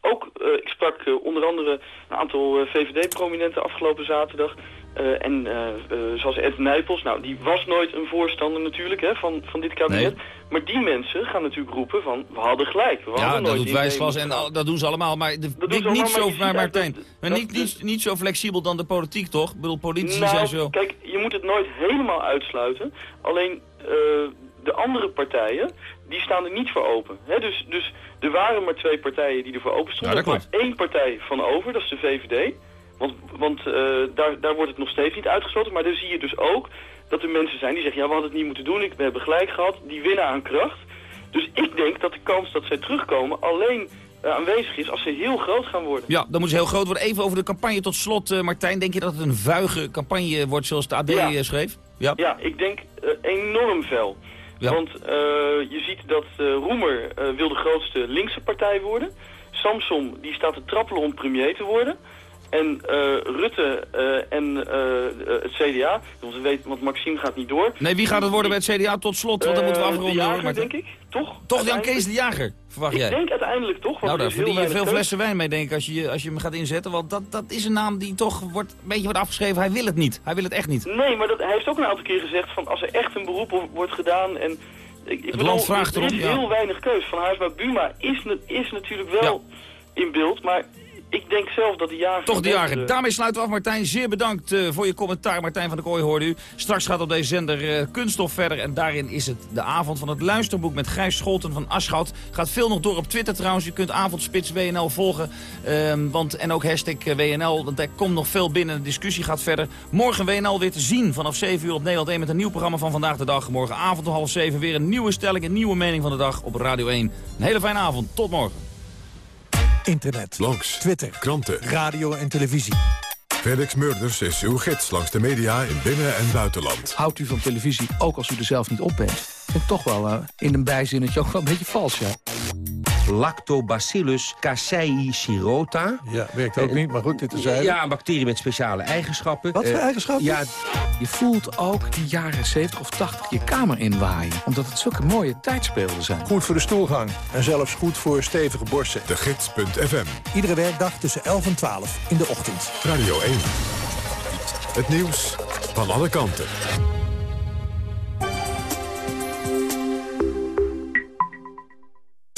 ook, ik sprak onder andere een aantal VVD-prominenten afgelopen zaterdag. Eh, en eh, eh, zoals Ed Nijpels, nou die was nooit een voorstander natuurlijk hè, van, van dit kabinet. Maar die mensen gaan natuurlijk roepen van, we hadden gelijk. We Ja, hadden dat nooit doet Wijsglas en al- dat doen ze allemaal. Maar de, niet, allemaal, zo, maar Martijn, dat- maar dat- niet, niet, niet zo flexibel dan de politiek, toch? Ik bedoel, politici nou, zijn zo... kijk, je moet het nooit helemaal uitsluiten. Alleen de andere partijen, die staan er niet voor open. Hè? Dus, dus er waren maar twee partijen die er voor open stonden. Ja, er één partij van over, dat is de VVD. Want, want eh, daar, daar wordt het nog steeds niet uitgesloten. Maar dan zie je dus ook dat er mensen zijn die zeggen... ja, we hadden het niet moeten doen, ik, we hebben gelijk gehad. Die winnen aan kracht. Dus ik denk dat de kans dat zij terugkomen alleen eh, aanwezig is... als ze heel groot gaan worden. Ja, dan moeten ze heel groot worden. Even over de campagne tot slot, eh, Martijn. Denk je dat het een vuige campagne wordt zoals de AD Ja. schreef? Ja. Ja, ik denk enorm fel. Ja. Want je ziet dat Roemer wil de grootste linkse partij worden. Samson die staat te trappelen om premier te worden. En eh, Rutte eh, en eh, eh, het CDA, want, we weten, want Maxime gaat niet door. Nee, wie gaat het worden bij het CDA tot slot? Want dan moeten we afronden. de Jager, Martijn. denk ik, toch? Toch Jan Kees de Jager, verwacht Ik jij? denk uiteindelijk toch. want nou, daar verdien je veel flessen wijn mee, denk ik, als je, als je hem gaat inzetten. Want dat, dat is een naam die toch wordt, een beetje wordt afgeschreven. Hij wil het niet. Hij wil het echt niet. Nee, maar dat, hij heeft ook een aantal keer gezegd van als er echt een beroep op wordt gedaan en... Ik, ik bedoel, land vraagt er is ja. heel weinig keus. Van Huisma Buma is, is natuurlijk wel in beeld, maar ik denk zelf dat de jager... Toch de jager. eh, Daarmee sluiten we af, Martijn. Zeer bedankt eh, voor je commentaar. Martijn van der Kooi hoorde u. Straks gaat op deze zender eh, Kunststof verder. En daarin is het de avond van het luisterboek met Gijs Scholten van Aschhout. Gaat veel nog door op Twitter trouwens. Je kunt avondspits WNL volgen. Ehm, want, en ook hashtag eh, WNL. Want er komt nog veel binnen. De discussie gaat verder. Morgen WNL weer te zien vanaf 7 uur op Nederland 1 met een nieuw programma van Vandaag de Dag. Morgenavond om half 7 weer een nieuwe stelling. Een nieuwe mening van de dag op Radio 1. Een hele fijne avond. Tot morgen. Internet. Langs. Twitter. Kranten. Radio en televisie. Felix Murders is uw gids langs de media in binnen- en buitenland. Houdt u van televisie, ook als u er zelf niet op bent? Vind ik toch wel eh, in een bijzinnetje ook wel een beetje vals, ja. Lactobacillus casei shirota. Ja, werkt ook niet, maar goed, dit is eigenlijk... Ja, een bacterie met speciale eigenschappen. Wat voor Eh, eigenschappen? Ja, Je voelt ook die jaren 70 of 80 je kamer inwaaien. Omdat het zulke mooie tijdsbeelden zijn. Goed voor de stoelgang en zelfs goed voor stevige borsten. De Gids.fm. Iedere werkdag tussen 11 en 12 in de ochtend. Radio 1. Het nieuws van alle kanten.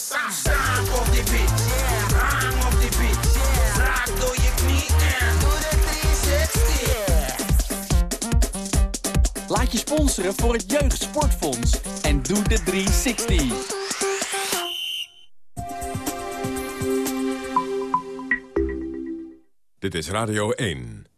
Sam. Raak op die beat, hang op die beat. Raak door je knie en doe de 360. Laat je sponsoren voor het Jeugdsportfonds. En doe de 360. Dit is Radio 1.